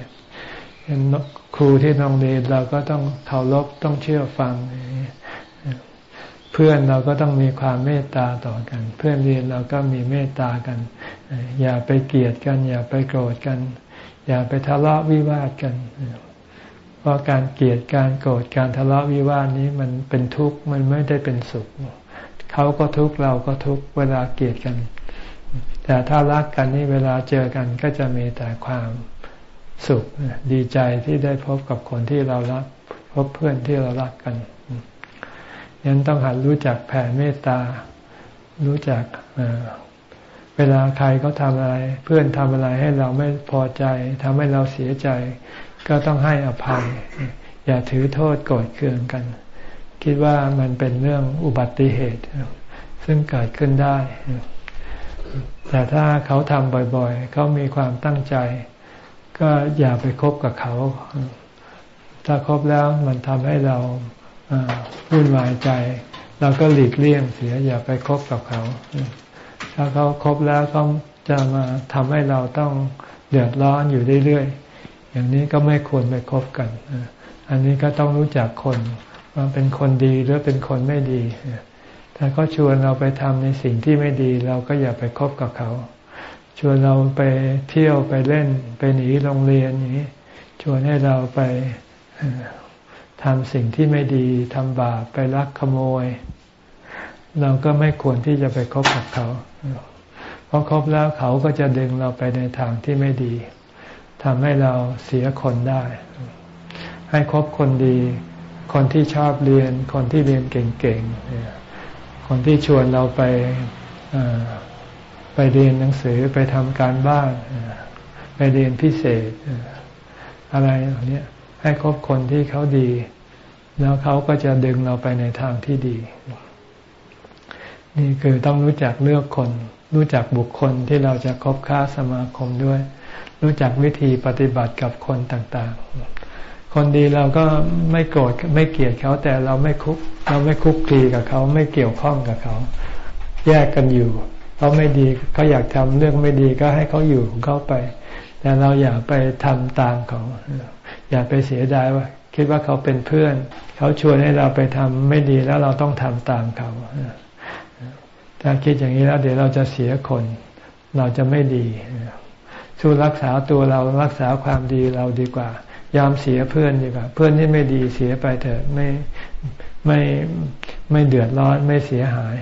ครูที่โรงเรียนเราก็ต้องเคารพต้องเชื่อฟัง เพื่อนเราก็ต้องมีความเมตตาต่อกัน เพื่อนเรียนเราก็มีเมตตากัน อย่าไปเกลียดกัน อย่าไปโกรธกัน อย่าไปทะเลาะวิวาทกัน เพราะการเกลียดการโกรธการทะเลาะวิวาทนี้มันเป็นทุกข์มันไม่ได้เป็นสุข เขาก็ทุกข์เราก็ทุกข์เวลาเกลียดกัน แต่ถ้ารักกันนี่เวลาเจอกันก็จะมีแต่ความสุขดีใจที่ได้พบกับคนที่เรารัก พบเพื่อนที่เรารักกันยันต้องหัดรู้จักแผ่เมตตา รู้จักเวลาใครเขาทำอะไร เพื่อนทำอะไรให้เราไม่พอใจทำให้เราเสียใจ ก็ต้องให้อภัย อย่าถือโทษโกรธเคืองกัน คิดว่ามันเป็นเรื่องอุบัติเหตุ ซึ่งเกิดขึ้นได้ แต่ถ้าเขาทำบ่อยๆ เขามีความตั้งใจ ก็อย่าไปคบกับเขา ถ้าคบแล้วมันทำให้เราวุ่นวายใจ เราก็หลีกเลี่ยงเสีย อย่าไปคบกับเขา ถ้าเขาคบแล้วเขาจะมาทำให้เราต้องเดือดร้อนอยู่เรื่อยๆ อย่างนี้ก็ไม่ควรไปคบกัน อันนี้ก็ต้องรู้จักคน ว่าเป็นคนดีหรือเป็นคนไม่ดี ถ้าเขาชวนเราไปทำในสิ่งที่ไม่ดี เราก็อย่าไปคบกับเขา ชวนเราไปเที่ยวไปเล่นไปหนีโรงเรียนอย่างนี้ ชวนให้เราไปทำสิ่งที่ไม่ดีทำบาปไปลักขโมย เราก็ไม่ควรที่จะไปคบกับเขา เพราะคบแล้วเขาก็จะดึงเราไปในทางที่ไม่ดีทำให้เราเสียคนได้ ให้คบคนดี คนที่ชอบเรียน คนที่เรียนเก่งๆ คนที่ชวนเราไปไปเรียนหนังสือไปทำการบ้าน ไปเรียนพิเศษ อะไรอย่างนี้ให้คบคนที่เขาดี แล้วเขาก็จะดึงเราไปในทางที่ดี นี่คือต้องรู้จักเลือกคน รู้จักบุคคลที่เราจะคบค้าสมาคมด้วย รู้จักวิธีปฏิบัติกับคนต่างๆ คนดีเราก็ไม่โกรธไม่เกลียดเขาแต่เราไม่คุก เราไม่คุกคีกับเขาไม่เกี่ยวข้องกับเขา แยกกันอยู่เขาไม่ดีเขาอยากทำเรื่องไม่ดีก็ให้เขาอยู่ของเขาไป แต่เราอย่าไปทำตามเขา อย่าไปเสียดายว่า คิดว่าเขาเป็นเพื่อน เขาชวนให้เราไปทำไม่ดีแล้วเราต้องทำตามเขาถ้าคิดอย่างนี้แล้วเดี๋ยวเราจะเสียคน เราจะไม่ดีสู้รักษาตัวเรารักษาความดีเราดีกว่า ยอมเสียเพื่อนดีกว่าเพื่อนที่ไม่ดีเสียไปเถอะไม่ไม่ไม่เดือดร้อนไม่เสียหาย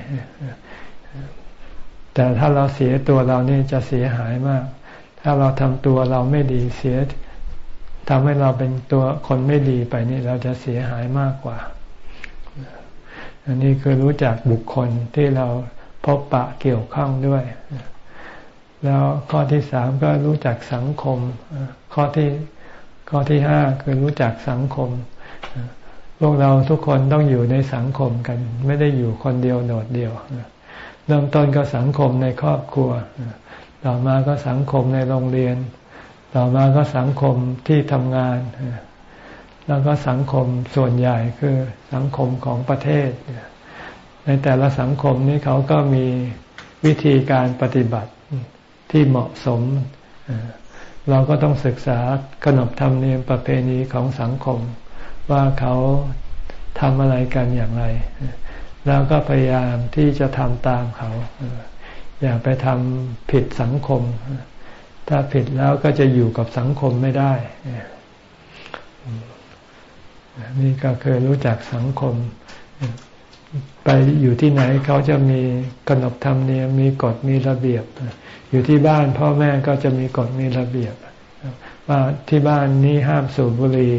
แต่ถ้าเราเสียตัวเรานี่จะเสียหายมาก ถ้าเราทำตัวเราไม่ดีเสียทำให้เราเป็นตัวคนไม่ดีไปนี่เราจะเสียหายมากกว่า อันนี้คือรู้จักบุคคลที่เราพบปะเกี่ยวข้องด้วย แล้วข้อที่สามก็รู้จักสังคม ข้อที่ ข้อที่ห้าคือรู้จักสังคม พวกเราทุกคนต้องอยู่ในสังคมกัน ไม่ได้อยู่คนเดียวโดดเดี่ยว เริ่มต้นก็สังคมในครอบครัว ต่อมาก็สังคมในโรงเรียน ต่อมาก็สังคมที่ทำงาน แล้วก็สังคมส่วนใหญ่คือสังคมของประเทศ ในแต่ละสังคมนี้เขาก็มีวิธีการปฏิบัติที่เหมาะสม เราก็ต้องศึกษาขนบธรรมเนียมประเพณีของสังคม ว่าเขาทำอะไรกันอย่างไร แล้วก็พยายามที่จะทำตามเขา อย่าไปทำผิดสังคม ถ้าผิดแล้วก็จะอยู่กับสังคมไม่ได้ นี่ก็คือรู้จักสังคม ไปอยู่ที่ไหนเขาจะมีขนบธรรมเนียมมีกฎมีระเบียบ อยู่ที่บ้านพ่อแม่ก็จะมีกฎมีระเบียบ ว่าที่บ้านนี้ห้ามสูบบุหรี่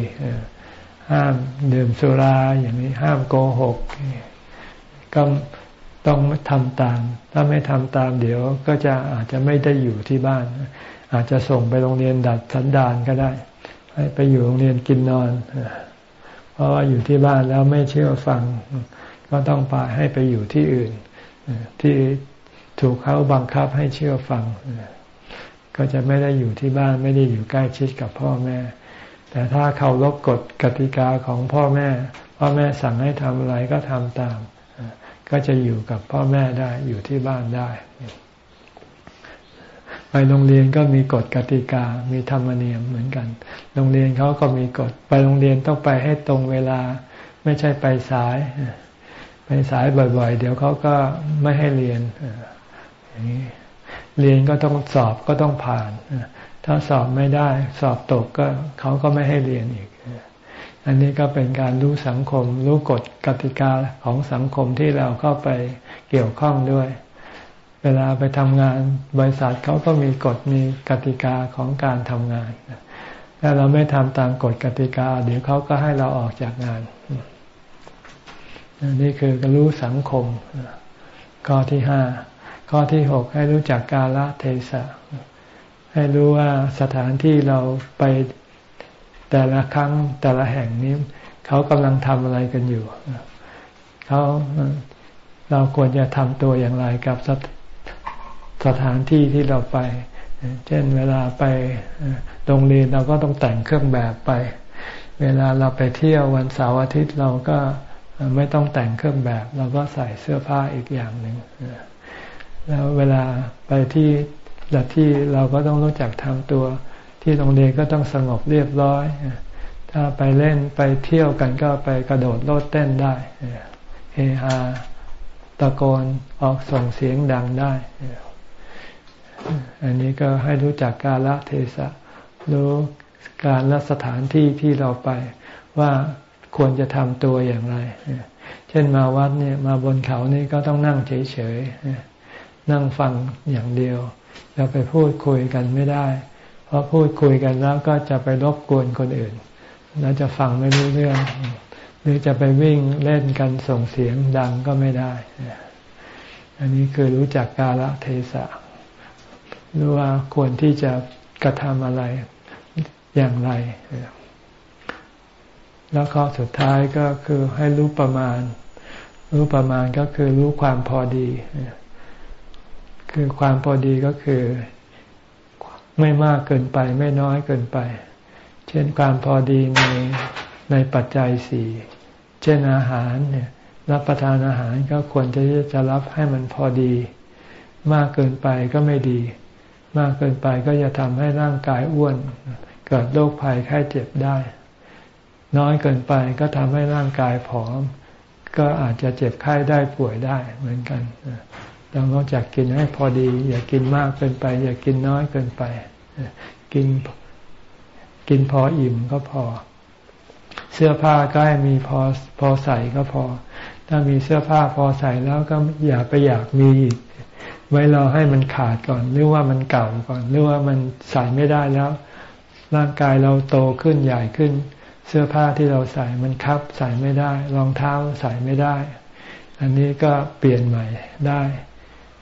ห้ามดื่มสุราอย่างนี้ห้ามโกหกก็ต้องทำตาม ถ้าไม่ทำตามเดี๋ยวก็จะอาจจะไม่ได้อยู่ที่บ้าน อาจจะส่งไปโรงเรียนดัดสันดานก็ได้ ไปอยู่โรงเรียนกินนอน เพราะว่าอยู่ที่บ้านแล้วไม่เชื่อฟัง ก็ต้องไปให้ไปอยู่ที่อื่น ที่ถูกเขาบังคับให้เชื่อฟัง ก็จะไม่ได้อยู่ที่บ้านไม่ได้อยู่ใกล้ชิดกับพ่อแม่ แต่ถ้าเขารบกฎกติกาของพ่อแม่ พ่อแม่สั่งให้ทำอะไรก็ทำตาม ก็จะอยู่กับพ่อแม่ได้อยู่ที่บ้านได้ ไปโรงเรียนก็มีกฎกติกามีธรรมเนียมเหมือนกัน โรงเรียนเขาก็มีกฎไปโรงเรียนต้องไปให้ตรงเวลา ไม่ใช่ไปสาย ไปสายบ่อย ๆ เดี๋ยวเขาก็ไม่ให้เรียนอย่างนี้เรียนก็ต้องสอบก็ต้องผ่าน ถ้าสอบไม่ได้ สอบตกก็เขาก็ไม่ให้เรียนอีก อันนี้ก็เป็นการรู้สังคม รู้กฎกติกาของสังคมที่เราเข้าไปเกี่ยวข้องด้วย เวลาไปทำงานบริษัทเขาก็มีกฎมีกติกาของการทำงาน ถ้าเราไม่ทำตามกฎกติกา เดี๋ยวเขาก็ให้เราออกจากงาน นี่คือรู้สังคม ข้อที่ห้าข้อที่หกให้รู้จักกาลเทศะ ให้รู้ว่าสถานที่เราไปแต่ละครั้งแต่ละแห่งนี้ เขากำลังทำอะไรกันอยู่เขาเราควรจะทำตัวอย่างไรกับสสถานที่ที่เราไป เช่นเวลาไปโรงเรียนเราก็ต้องแต่งเครื่องแบบไป เวลาเราไปเที่ยววันเสาร์อาทิตย์เราก็ ไม่ต้องแต่งเครื่องแบบ เราก็ใส่เสื้อผ้าอีกอย่างหนึ่งแล้วเวลาไปที่ละที่เราก็ต้องรู้จักทำตัว ที่โรงเรียนก็ต้องสงบเรียบร้อย ถ้าไปเล่นไปเที่ยวกันก็ไปกระโดดโลดเต้นได้เฮฮาตะโกนออกส่งเสียงดังได้อันนี้ก็ให้รู้จักกาลเทศะรู้การละสถานที่ที่เราไปว่า ควรจะทำตัวอย่างไร เช่นมาวัดเนี่ยมาบนเขานี่ก็ต้องนั่งเฉยๆ นั่งฟังอย่างเดียวเราไปพูดคุยกันไม่ได้ เพอพูดคุยกันแล้วก็จะไปรบกวนคนอื่น แล้วจะฟังไม่รู้เรื่อง หรือจะไปวิ่งเล่นกันส่งเสียงดังก็ไม่ได้ อันนี้คือรู้จักกาลเทศะรู้ว่าควรที่จะกระทำอะไรอย่างไร แล้วข้อสุดท้ายก็คือให้รู้ประมาณ รู้ประมาณก็คือรู้ความพอดี คือความพอดีก็คือ ไม่มากเกินไป ไม่น้อยเกินไป เช่นความพอดีในในปัจจัยสี่เช่นอาหารเนี่ยรับประทานอาหารก็ควรจะจะรับให้มันพอดี มากเกินไปก็ไม่ดี มากเกินไปก็จะทำให้ร่างกายอ้วน เกิดโรคภัยไข้เจ็บได้ น้อยเกินไปก็ทำให้ร่างกายผอม ก็อาจจะเจ็บไข้ได้ป่วยได้เหมือนกันต้องรู้จักกินให้พอดี อย่ากินมากเกินไป อย่ากินน้อยเกินไป กินกินพออิ่มก็พอ เสื้อผ้าก็ให้มีพอพอใส่ก็พอ ถ้ามีเสื้อผ้าพอใส่แล้วก็อย่าไปอยากมีอีกไว้รอให้มันขาดก่อน หรือว่ามันเก่าก่อน หรือว่ามันใส่ไม่ได้แล้ว ร่างกายเราโตขึ้นใหญ่ขึ้น เสื้อผ้าที่เราใส่มันคับใส่ไม่ได้ รองเท้าใส่ไม่ได้ อันนี้ก็เปลี่ยนใหม่ได้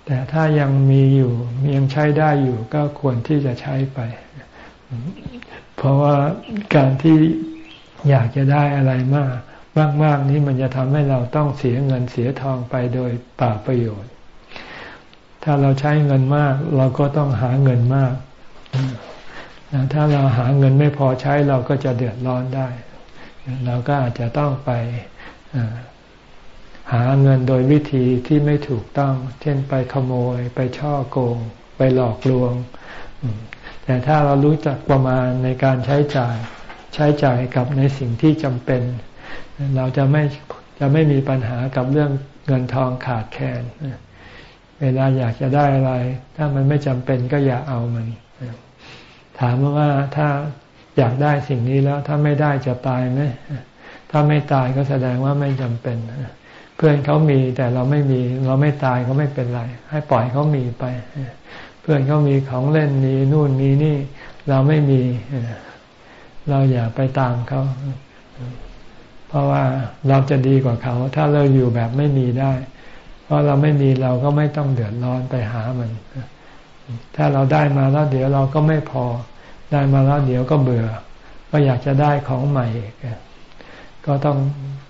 แต่ถ้ายังมีอยู่ยังใช้ได้อยู่ก็ควรที่จะใช้ไป เพราะว่าการที่อยากจะได้อะไรมาก มาก ๆ นี้มันจะทำให้เราต้องเสียเงินเสียทองไปโดยเปล่าประโยชน์ ถ้าเราใช้เงินมาก เราก็ต้องหาเงินมาก ถ้าเราหาเงินไม่พอใช้เราก็จะเดือดร้อนได้ เราก็อาจจะต้องไปหาเงินโดยวิธีที่ไม่ถูกต้อง เช่นไปขโมย ไปช่อโกง ไปหลอกลวง แต่ถ้าเรารู้จักประมาณในการใช้จ่าย ใช้จ่ายกับในสิ่งที่จำเป็น เราจะไม่จะไม่มีปัญหากับเรื่องเงินทองขาดแคลน เวลาอยากจะได้อะไร ถ้ามันไม่จำเป็นก็อย่าเอามัน ถามว่าถ้าอยากได้สิ่งนี้แล้วถ้าไม่ได้จะตายไหมถ้าไม่ตายก็แสดงว่าไม่จำเป็น เพื่อนเขามีแต่เราไม่มี เราไม่ตายก็ไม่เป็นไร ให้ปล่อยเขามีไป เพื่อนเขามีของเล่นมีนู่นมีนี่ เราไม่มี เราอย่าไปตามเขาเพราะว่าเราจะดีกว่าเขา ถ้าเราอยู่แบบไม่มีได้ เพราะเราไม่มีเราก็ไม่ต้องเดือดร้อนไปหามัน ถ้าเราได้มาแล้วเดี๋ยวเราก็ไม่พอ ได้มาแล้วเดี๋ยวก็เบื่อ ก็อยากจะได้ของใหม่อีกก็ต้อง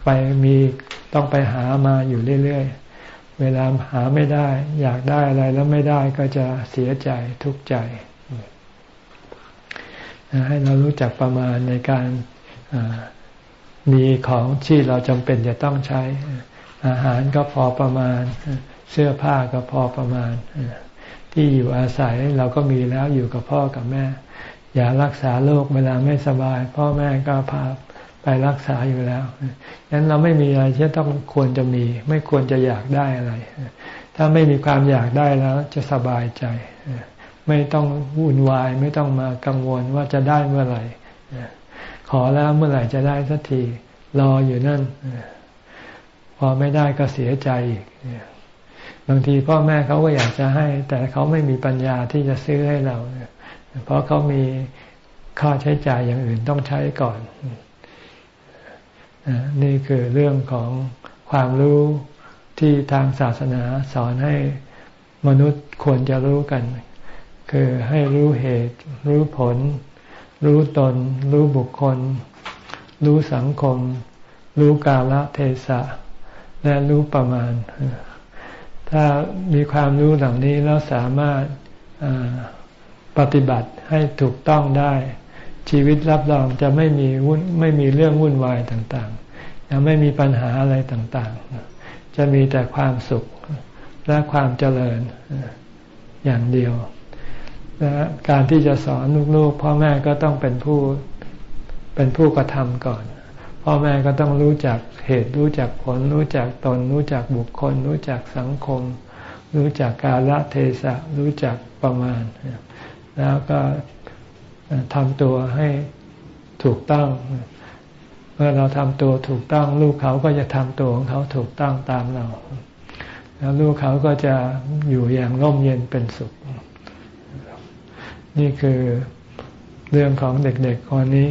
ไปมีต้องไปหามาอยู่เรื่อยๆ เวลาหาไม่ได้ อยากได้อะไรแล้วไม่ได้ก็จะเสียใจทุกข์ใจให้เรารู้จักประมาณในการมีของที่เราจำเป็นจะต้องใช้ อาหารก็พอประมาณ เสื้อผ้าก็พอประมาณ ที่อยู่อาศัยเราก็มีแล้วอยู่กับพ่อกับแม่ อย่ารักษาโรคเวลาไม่สบาย พ่อแม่ก็พาไปรักษาอยู่แล้วฉะนั้นเราไม่มีอะไรที่ต้องควรจะมี ไม่ควรจะอยากได้อะไร ถ้าไม่มีความอยากได้แล้วจะสบายใจ ไม่ต้องวุ่นวาย ไม่ต้องมากังวลว่าจะได้เมื่อไหร่ ขอแล้วเมื่อไหร่จะได้สักที รออยู่นั่น พอไม่ได้ก็เสียใจอีก บางทีพ่อแม่เขาก็อยากจะให้ แต่เขาไม่มีปัญญาที่จะซื้อให้เรา เพราะเขามีค่าใช้จ่ายอย่างอื่นต้องใช้ก่อน นี่คือเรื่องของความรู้ที่ทางศาสนาสอนให้มนุษย์ควรจะรู้กัน คือให้รู้เหตุ รู้ผล รู้ตน รู้บุคคล รู้สังคม รู้กาลเทศะ และรู้ประมาณ ถ้ามีความรู้เหล่านี้แล้วสามารถปฏิบัติให้ถูกต้องได้ ชีวิตรับรองจะไม่มีวุ่นไม่มีเรื่องวุ่นวายต่างๆจะไม่มีปัญหาอะไรต่างๆ จะมีแต่ความสุขและความเจริญอย่างเดียวและการที่จะสอนลูกๆพ่อแม่ก็ต้องเป็นผู้เป็นผู้กระทำก่อน พ่อแม่ก็ต้องรู้จักเหตุรู้จักผล รู้จักตน รู้จักบุคคล รู้จักสังคม รู้จักกาลเทศะรู้จักประมาณ แล้วก็ทำตัวให้ถูกต้อง เมื่อเราทำตัวถูกต้อง ลูกเขาก็จะทำตัวของเขาถูกต้องตามเรา แล้วลูกเขาก็จะอยู่อย่างร่มเย็นเป็นสุข นี่คือเรื่องของเด็กๆคนนี้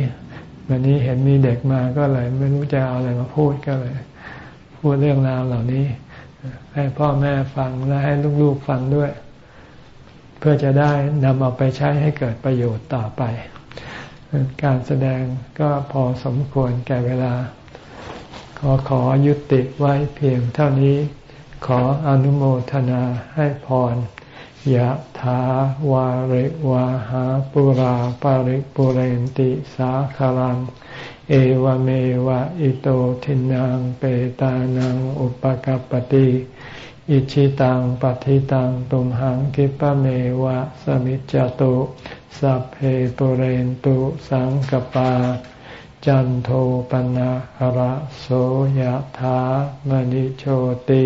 วันนี้เห็นมีเด็กมาก็เลย ไม่รู้จะเอาอะไรมาพูดก็เลย พูดเรื่องราวเหล่านี้ ให้พ่อแม่ฟังและให้ลูกๆฟังด้วย เพื่อจะได้นำเอาไปใช้ให้เกิดประโยชน์ต่อไป การแสดงก็พอสมควรแก่เวลา ขอขอยุติไว้เพียงเท่านี้ ขออนุโมทนาให้พร ยะถาวาริวาหาปุราปาริปุเรนติสาคารัง เอวเมวะอิโตทินังเปตานังอุปกัปติอิชิตังปฏิตังตุมหังกิปะเมวะสมิจจตุสัพเพปุเรนตุสังกปา จันโทปนะหระโสยธามณิโชติ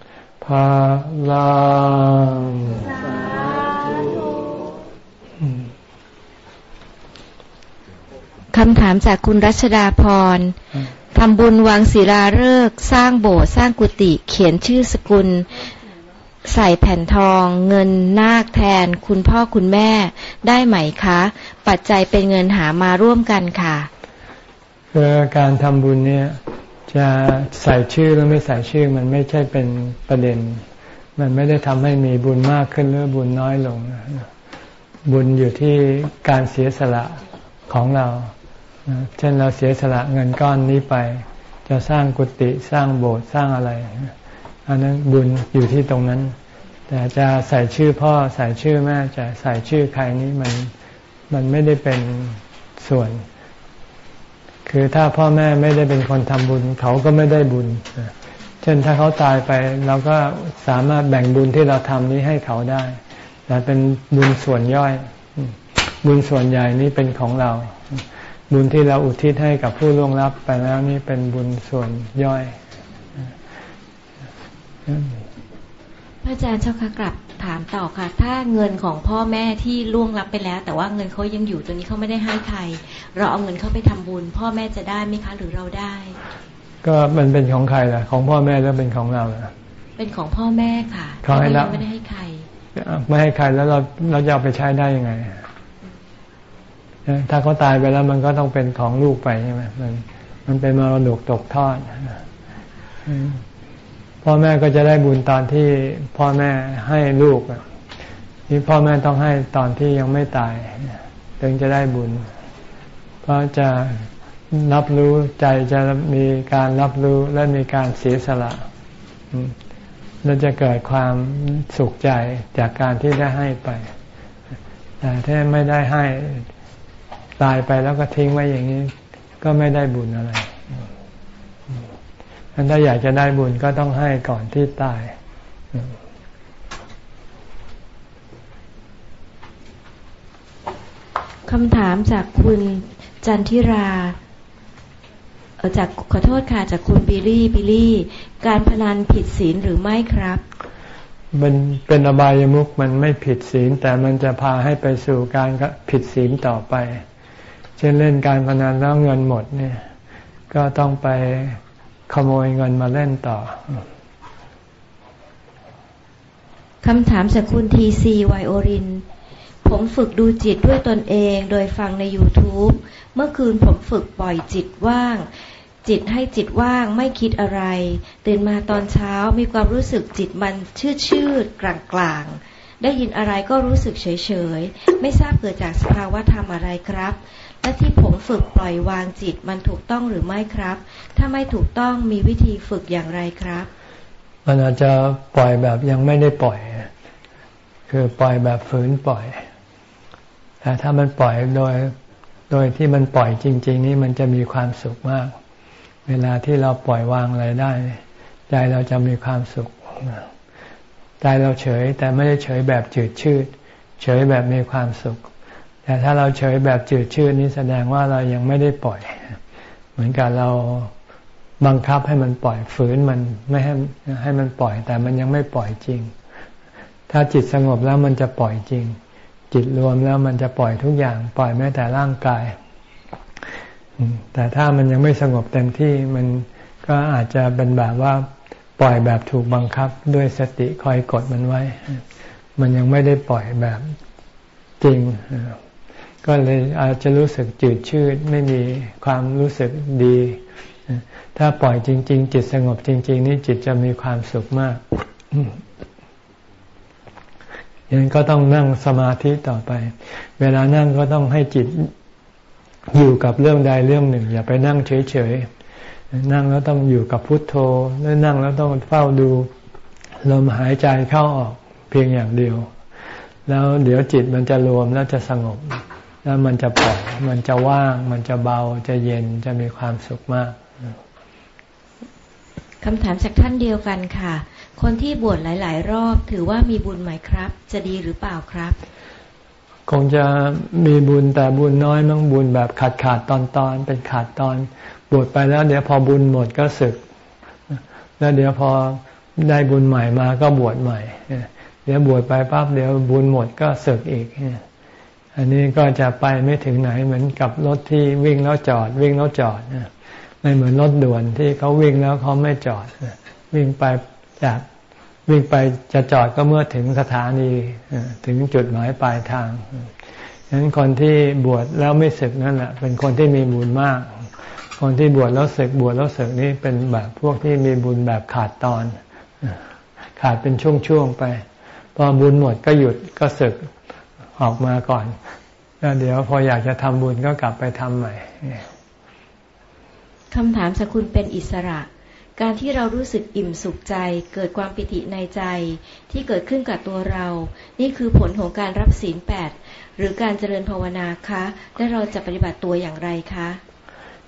ภาลังคำถามจากคุณรัชดาพรทำบุญวางศิลาฤกษ์สร้างโบสถ์สร้างกุฏิเขียนชื่อสกุล ใส่แผ่นทองเงินนาคแทน คุณพ่อคุณแม่ได้ไหมคะ ปัจจัยเป็นเงินหามาร่วมกันค่ะคือการทำบุญเนี่ย จะใส่ชื่อหรือไม่ใส่ชื่อมันไม่ใช่เป็นประเด็น มันไม่ได้ทำให้มีบุญมากขึ้นหรือบุญน้อยลง บุญอยู่ที่การเสียสละของเรา เช่นเราเสียสละเงินก้อนนี้ไป จะสร้างกุฏิสร้างโบสถ์สร้างอะไร อันนั้นบุญอยู่ที่ตรงนั้น แต่จะใส่ชื่อพ่อใส่ชื่อแม่จะใส่ชื่อใครนี้มันมันไม่ได้เป็นส่วน คือถ้าพ่อแม่ไม่ได้เป็นคนทำบุญ เขาก็ไม่ได้บุญ เช่นถ้าเขาตายไปเราก็สามารถแบ่งบุญที่เราทำนี้ให้เขาได้ แต่เป็นบุญส่วนย่อย บุญส่วนใหญ่นี้เป็นของเรา บุญที่เราอุทิศให้กับผู้ล่วงลับไปแล้วนี่เป็นบุญส่วนย่อยพระอาจารย์เจ้าค่ะกลับ ถามต่อค่ะ ถ้าเงินของพ่อแม่ที่ล่วงลับไปแล้ว แต่ว่าเงินเขายังอยู่ตัวนี้เขาไม่ได้ให้ใคร เราเอาเงินเขาไปทำบุญ พ่อแม่จะได้ไหมคะหรือเราได้ ก็มันเป็นของใครล่ะ ของพ่อแม่แล้วเป็นของเราล่ะเป็นของพ่อแม่ค่ะเขาให้เราไม่ได้ให้ใคร ไม่ให้ใครแล้วเราเราจะเอาไปใช้ได้ยังไงถ้าเขาตายไปแล้วมันก็ต้องเป็นของลูกไปใช่ไหมมัน มันเป็นมรดกตกทอด พ่อแม่ก็จะได้บุญตอนที่พ่อแม่ให้ลูกนี่พ่อแม่ต้องให้ตอนที่ยังไม่ตาย ถึงจะได้บุญ เพราะจะรับรู้ใจจะมีการรับรู้และมีการเสียสละแล้วจะเกิดความสุขใจจากการที่ได้ให้ไป แต่ถ้าไม่ได้ให้ตายไปแล้วก็ทิ้งไว้อย่างนี้ ก็ไม่ได้บุญอะไร อันถ้าอยากจะได้บุญก็ต้องให้ก่อนที่ตายคำถามจากคุณจันทิราเอจากขอโทษค่ะจากคุณบิลลี่บิลลี่ การพนันผิดศีลหรือไม่ครับ มันเป็นอบายมุกมันไม่ผิดศีลแต่มันจะพาให้ไปสู่การผิดศีลต่อไปเช่นเล่นการพนันแล้วเงินหมดเนี่ย ก็ต้องไป ขโมยเงินมาเล่นต่อคำถามจากคุณทีซีไวโอริน ผมฝึกดูจิตด้วยตนเองโดยฟังใน YouTube เมื่อคืนผมฝึกปล่อยจิตว่าง จิตให้จิตว่างไม่คิดอะไร ตื่นมาตอนเช้ามีความรู้สึกจิตมันชืดชืดกลางกลางได้ยินอะไรก็รู้สึกเฉยเฉยไม่ทราบเกิดจากสภาวะธรรมอะไรครับ และที่ผมฝึกปล่อยวางจิตมันถูกต้องหรือไม่ครับ ถ้าไม่ถูกต้องมีวิธีฝึกอย่างไรครับ มันอาจจะปล่อยแบบยังไม่ได้ปล่อย คือปล่อยแบบฝืนปล่อยแต่ถ้ามันปล่อยโดยโดยที่มันปล่อยจริง ๆ นี่มันจะมีความสุขมาก เวลาที่เราปล่อยวางอะไรได้ ใจเราจะมีความสุขใจเราเฉยแต่ไม่ได้เฉยแบบจืดชืด เฉยแบบมีความสุข แต่ถ้าเราเฉยแบบจืดชืดนี้แสดงว่าเรายังไม่ได้ปล่อย เหมือนกับเราบังคับให้มันปล่อยฝืนมันไม่ให้ให้มันปล่อย แต่มันยังไม่ปล่อยจริง ถ้าจิตสงบแล้วมันจะปล่อยจริง จิตรวมแล้วมันจะปล่อยทุกอย่าง ปล่อยแม้แต่ร่างกาย แต่ถ้ามันยังไม่สงบเต็มที่มันก็อาจจะเป็นแบบว่าปล่อยแบบถูกบังคับด้วยสติคอยกดมันไว้ มันยังไม่ได้ปล่อยแบบจริง ก็เลยอาจจะรู้สึกจืดชืดไม่มีความรู้สึกดี ถ้าปล่อยจริง ๆ จิตสงบจริง ๆ นี่จิตจะมีความสุขมากยังก็ต้องนั่งสมาธิต่อไป เวลานั่งก็ต้องให้จิตอยู่กับเรื่องใดเรื่องหนึ่ง อย่าไปนั่งเฉยๆ นั่งแล้วต้องอยู่กับพุทโธแล้วนั่งแล้วต้องเฝ้าดูลมหายใจเข้าออกเพียงอย่างเดียว แล้วเดี๋ยวจิตมันจะรวมแล้วจะสงบ แล้วมันจะปล่อยมันจะว่าง มันจะเบาจะเย็นจะมีความสุขมากคำถามจากท่านเดียวกันค่ะ คนที่บวชหลาย ๆ รอบถือว่ามีบุญไหมครับ จะดีหรือเปล่าครับ คงจะมีบุญแต่บุญน้อยมั้งบุญแบบขาดขาดตอนตอนเป็นขาดตอนบวชไปแล้วเดี๋ยวพอบุญหมดก็สึก แล้วเดี๋ยวพอได้บุญใหม่มาก็บวชใหม่ เดี๋ยวบวชไปปั๊บเดี๋ยวบุญหมดก็สึกอีก อันนี้ก็จะไปไม่ถึงไหนเหมือนกับรถที่วิ่งแล้วจอด วิ่งแล้วจอดไม่เหมือนรถด่วนที่เขาวิ่งแล้วเขาไม่จอด วิ่งไปจากวิ่งไปจะจอดก็เมื่อถึงสถานีถึงจุดหมายปลายทางฉะนั้นคนที่บวชแล้วไม่ศึกนั่นแหละเป็นคนที่มีบุญมาก คนที่บวชแล้วศึกบวชแล้วศึกนี่เป็นแบบพวกที่มีบุญแบบขาดตอน ขาดเป็นช่วงๆไป พอบุญหมดก็หยุดก็ศึก ออกมาก่อน แล้วเดี๋ยวพออยากจะทำบุญก็กลับไปทำใหม่คำถามสกุลเป็นอิสระ การที่เรารู้สึกอิ่มสุขใจ เกิดความปิติในใจที่เกิดขึ้นกับตัวเรา นี่คือผลของการรับศีลแปดหรือการเจริญภาวนาคะ และเราจะปฏิบัติตัวอย่างไรคะ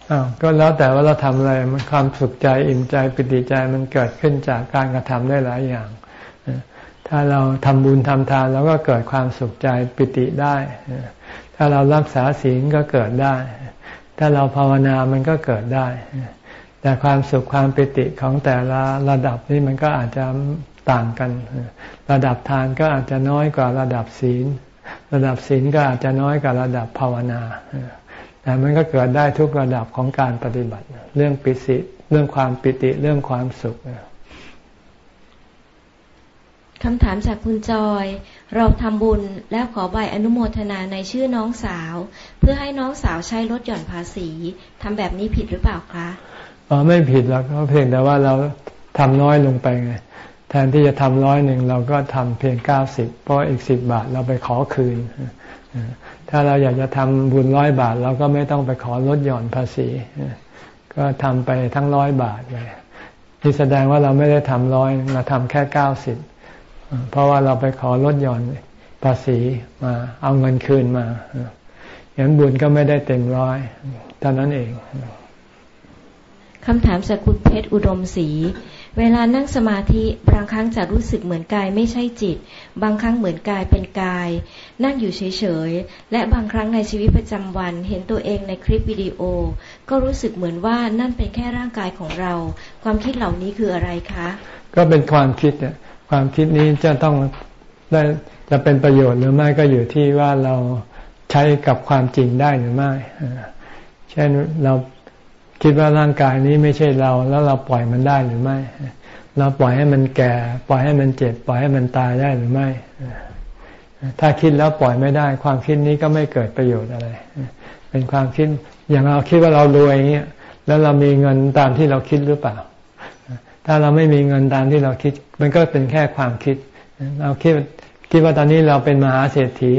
อ้าวก็แล้วแต่ว่าเราทำอะไรมันความสุขใจอิ่มใจปิติใจมันเกิดขึ้นจากการกระทำได้หลายอย่าง ถ้าเราทำบุญทำทานเราก็เกิดความสุขใจปิติได้ ถ้าเรารักษาศีลก็เกิดได้ ถ้าเราภาวนามันก็เกิดได้ แต่ความสุขความปิติของแต่ละระดับนี้มันก็อาจจะต่างกัน ระดับทานก็อาจจะน้อยกว่าระดับศีล ระดับศีลก็อาจจะน้อยกว่าระดับภาวนา แต่มันก็เกิดได้ทุกระดับของการปฏิบัติ เรื่องปิสิเรื่องความปิติ เรื่องความสุข คำถามจากคุณจอย เราทำบุญแล้วขอใบอนุโมทนาในชื่อน้องสาว เพื่อให้น้องสาวใช้ลดหย่อนภาษีทำแบบนี้ผิดหรือเปล่าคะอ๋อไม่ผิดหรอกเพียงแต่ว่าเราทำน้อยลงไปไงแทนที่จะทำร้อยหนึ่งเราก็ทำเพียงเก้าสิบเพราะอีกสิบบาทเราไปขอคืน ถ้าเราอยากจะทำบุญร้อยบาท เราก็ไม่ต้องไปขอลดหย่อนภาษี ก็ทำไปทั้งร้อยบาทเลยนี่แสดงว่าเราไม่ได้ทำร้อยเราทำแค่เก้าสิบ เพราะว่าเราไปขอลดหย่อนภาษีมาเอาเงินคืนมาอย่างบุญก็ไม่ได้เต็มร้อยเท่านั้นเองคำถามสกุลเพชรอุดมศรีเวลานั่งสมาธิบางครั้งจะรู้สึกเหมือนกายไม่ใช่จิต บางครั้งเหมือนกายเป็นกาย นั่งอยู่เฉยๆ และบางครั้งในชีวิตประจำวัน เห็นตัวเองในคลิปวิดีโอ ก็รู้สึกเหมือนว่านั่นเป็นแค่ร่างกายของเรา ความคิดเหล่านี้คืออะไรคะ ก็เป็นความคิดเนี่ย ความคิดนี้จะต้องได้จะเป็นประโยชน์หรือไม่ก็อยู่ที่ว่าเราใช้กับความจริงได้หรือไม่เช่นเราคิดว่าร่างกายนี้ไม่ใช่เรา แล้วเราปล่อยมันได้หรือไม่ เราปล่อยให้มันแก่ ปล่อยให้มันเจ็บ ปล่อยให้มันตายได้หรือไม่ ถ้าคิดแล้วปล่อยไม่ได้ ความคิดนี้ก็ไม่เกิดประโยชน์อะไร เป็นความคิดอย่างเราคิดว่าเรารวยเงี้ยแล้วเรามีเงินตามที่เราคิดหรือเปล่า ถ้าเราไม่มีเงินตามที่เราคิด มันก็เป็นแค่ความคิด เราคิดคิดว่าตอนนี้เราเป็นมหาเศรษฐี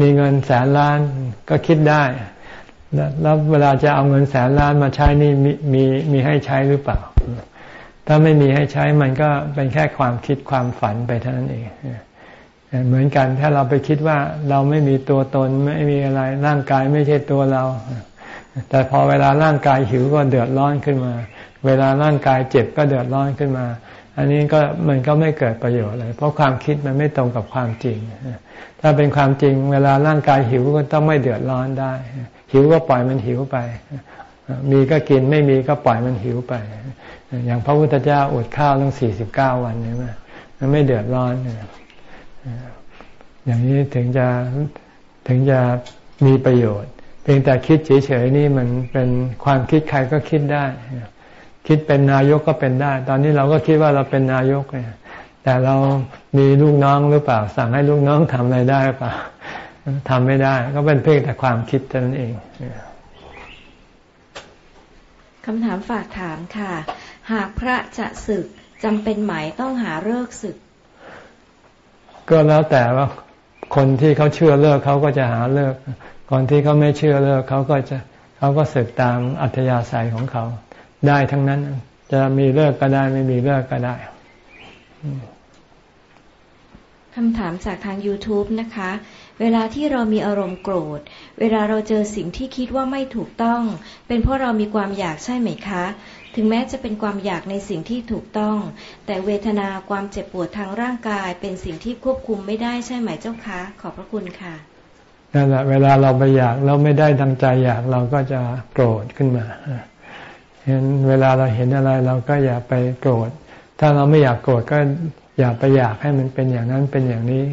มีเงินแสนล้านก็คิดได้ แล้วเวลาจะเอาเงินแสนล้านมาใช้นี่มีมีมีให้ใช้หรือเปล่า ถ้าไม่มีให้ใช้มันก็เป็นแค่ความคิดความฝันไปเท่านั้นเองเหมือนกันถ้าเราไปคิดว่าเราไม่มีตัวตนไม่มีอะไรร่างกายไม่ใช่ตัวเรา แต่พอเวลาร่างกายหิวก็เดือดร้อนขึ้นมา เวลาร่างกายเจ็บก็เดือดร้อนขึ้นมา อันนี้ก็มันก็ไม่เกิดประโยชน์เลย เพราะความคิดมันไม่ตรงกับความจริง ถ้าเป็นความจริง เวลาร่างกายหิวก็ต้องไม่เดือดร้อนได้ หิวก็ปล่อยมันหิวไป มีก็กินไม่มีก็ปล่อยมันหิวไป อย่างพระพุทธเจ้าอดข้าวตั้งสี่สิบเก้าวันใช่ไหมมันไม่เดือดร้อน อย่างนี้ถึงจะถึงจะมีประโยชน์ เพียงแต่คิดเฉยๆนี่มันเป็นความคิดใครก็คิดได้ คิดเป็นนายกก็เป็นได้ ตอนนี้เราก็คิดว่าเราเป็นนายกเนี่ยแต่เรามีลูกน้องหรือเปล่า สั่งให้ลูกน้องทำอะไรได้เปล่าทำไม่ได้ ก็เป็นเพียงแต่ความคิดเท่านั้นเองคำถามฝากถามค่ะ หากพระจะศึกจำเป็นไหมต้องหาเลิกศึก ก็แล้วแต่ว่าคนที่เขาเชื่อเลิกเขาก็จะหาเลิกคนที่เขาไม่เชื่อเลิกเขาก็จะเขาก็สึกตามอัธยาศัยของเขา ได้ทั้งนั้น จะมีเลิกก็ได้ ไม่มีเลิกก็ได้คำถามจากทาง YouTube นะคะ เวลาที่เรามีอารมณ์โกรธ เวลาเราเจอสิ่งที่คิดว่าไม่ถูกต้อง เป็นเพราะเรามีความอยากใช่ไหมคะ ถึงแม้จะเป็นความอยากในสิ่งที่ถูกต้อง แต่เวทนาความเจ็บปวดทางร่างกายเป็นสิ่งที่ควบคุมไม่ได้ใช่ไหมเจ้าคะ ขอบพระคุณค่ะ นั่นแหละเวลาเราไปอยากเราไม่ได้ดังใจอยากเราก็จะโกรธขึ้นมา เห็นเวลาเราเห็นอะไรเราก็อย่าไปโกรธ ถ้าเราไม่อยากโกรธก็อย่าไปอยากให้มันเป็นอย่างนั้นเป็นอย่างนี้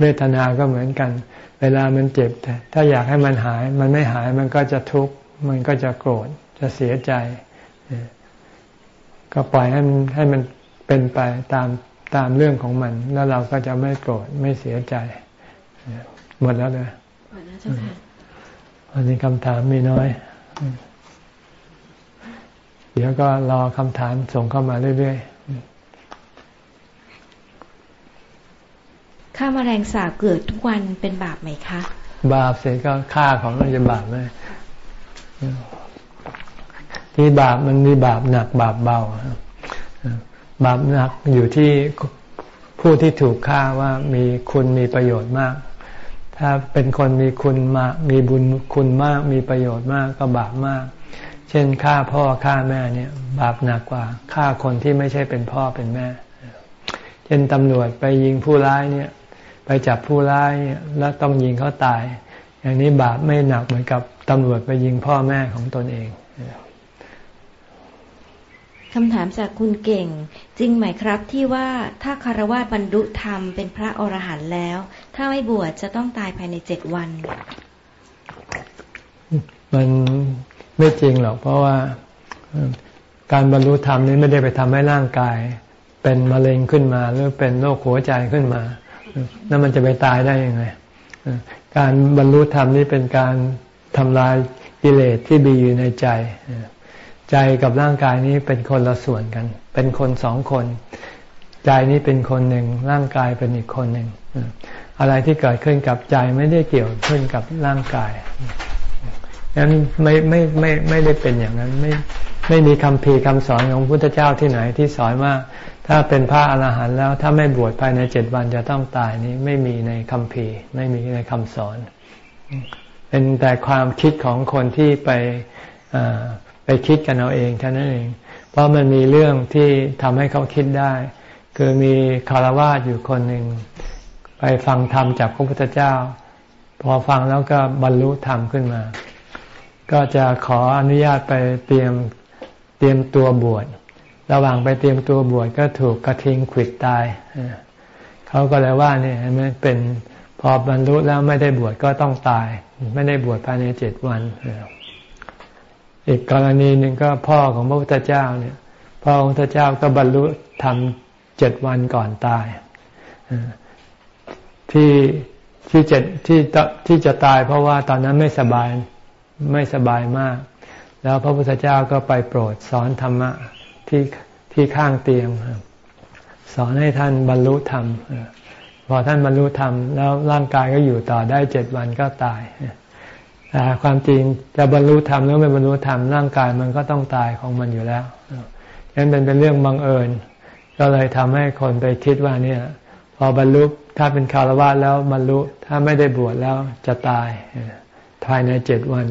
เวทนาก็เหมือนกัน เวลามันเจ็บ ถ้าอยากให้มันหาย มันไม่หายมันก็จะทุกข์มันก็จะโกรธจะเสียใจ ก็ปล่อยให้มันให้มันเป็นไปตามตามเรื่องของมัน แล้วเราก็จะไม่โกรธไม่เสียใจ หมดแล้วเลยหมดแล้วเจ้าค่ะอันนี้คำถามมีน้อย เดี๋ยวก็รอคำถามส่งเข้ามาเรื่อยๆฆ่ามาแมลงสาบเกิดทุกวันเป็นบาปไหมคะ บาปเสียก็ฆ่าของมันจะบาปไหมที่บาปมันมีบาปหนักบาปเบาบาปหนักอยู่ที่ผู้ที่ถูกฆ่าว่ามีคุณมีประโยชน์มาก ถ้าเป็นคนมีคุณมากมีบุญคุณมากมีประโยชน์มากก็บาปมาก เช่นฆ่าพ่อฆ่าแม่เนี่ย บาปหนักกว่าฆ่าคนที่ไม่ใช่เป็นพ่อเป็นแม่ เช่นตำรวจไปยิงผู้ร้ายเนี่ย ไปจับผู้ร้ายแล้วต้องยิงเขาตาย อย่างนี้บาปไม่หนักเหมือนกับตำรวจไปยิงพ่อแม่ของตนเอง คำถามจากคุณเก่ง จริงไหมครับที่ว่าถ้าคารวะบรรลุธรรมเป็นพระอรหันต์แล้ว ถ้าไม่บวชจะต้องตายภายในเจ็ดวัน มันไม่จริงหรอกเพราะว่าการบรรลุธรรมนี้ไม่ได้ไปทำให้ร่างกาย เป็นมะเร็งขึ้นมา หรือเป็นโรคหัวใจขึ้นมานั่นมันจะไปตายได้ยังไงการบรรลุธรรมนี้เป็นการทำลายกิเลสที่มีอยู่ในใจ ใจกับร่างกายนี้เป็นคนละส่วนกัน เป็นคนสองคน ใจนี้เป็นคนหนึ่ง ร่างกายเป็นอีกคนหนึ่ง อะไรที่เกิดขึ้นกับใจไม่ได้เกี่ยวขึ้นกับร่างกายนั้นไม่ไม่ไม่ไม่ได้เป็นอย่างนั้น ไม่ไม่มีคำพีคำสอนของพุทธเจ้าที่ไหนที่สอนว่า ถ้าเป็นพระอรหันต์แล้ว ถ้าไม่บวชภายในเจ็ดวันจะต้องตายนี้ไม่มีในคำพีไม่มีในคำสอน เป็นแต่ความคิดของคนที่ไป ไปคิดกันเอาเองเท่านั้นเอง เพราะมันมีเรื่องที่ทำให้เขาคิดได้ คือมีคารวาสอยู่คนหนึ่ง ไปฟังธรรมจากพระพุทธเจ้า พอฟังแล้วก็บรรลุธรรมขึ้นมา ก็จะขออนุญาตไปเตรียมเตรียมตัวบวชระหว่างไปเตรียมตัวบวชก็ถูกกระทิงขิดตายเขาก็เลยว่าเนี่ยมันเป็นพอบรรลุแล้วไม่ได้บวชก็ต้องตาย ไม่ได้บวชภายในเจ็ดวัน อีกกรณีหนึ่งก็พ่อของพระพุทธเจ้าเนี่ย พ่อของพระพุทธเจ้าก็บรรลุธรรมเจ็ดวันก่อนตายที่ที่เจ็ดที่ที่จะตายเพราะว่าตอนนั้นไม่สบายไม่สบายมาก แล้วพระพุทธเจ้าก็ไปโปรดสอนธรรมะที่ที่ข้างเตียง สอนให้ท่านบรรลุธรรมพอท่านบรรลุธรรม แล้วร่างกายก็อยู่ต่อได้เจ็ดวันก็ตาย แต่ความจริงจะบรรลุธรรมหรือไม่บรรลุธรรมร่างกายมันก็ต้องตายของมันอยู่แล้วฉะนั้นเป็นเป็นเรื่องบังเอิญ ก็เลยทำให้คนไปคิดว่าเนี่ย พอบรรลุถ้าเป็นคารวะแล้วบรรลุถ้าไม่ได้บวชแล้วจะตายภายในเจ็ดวัน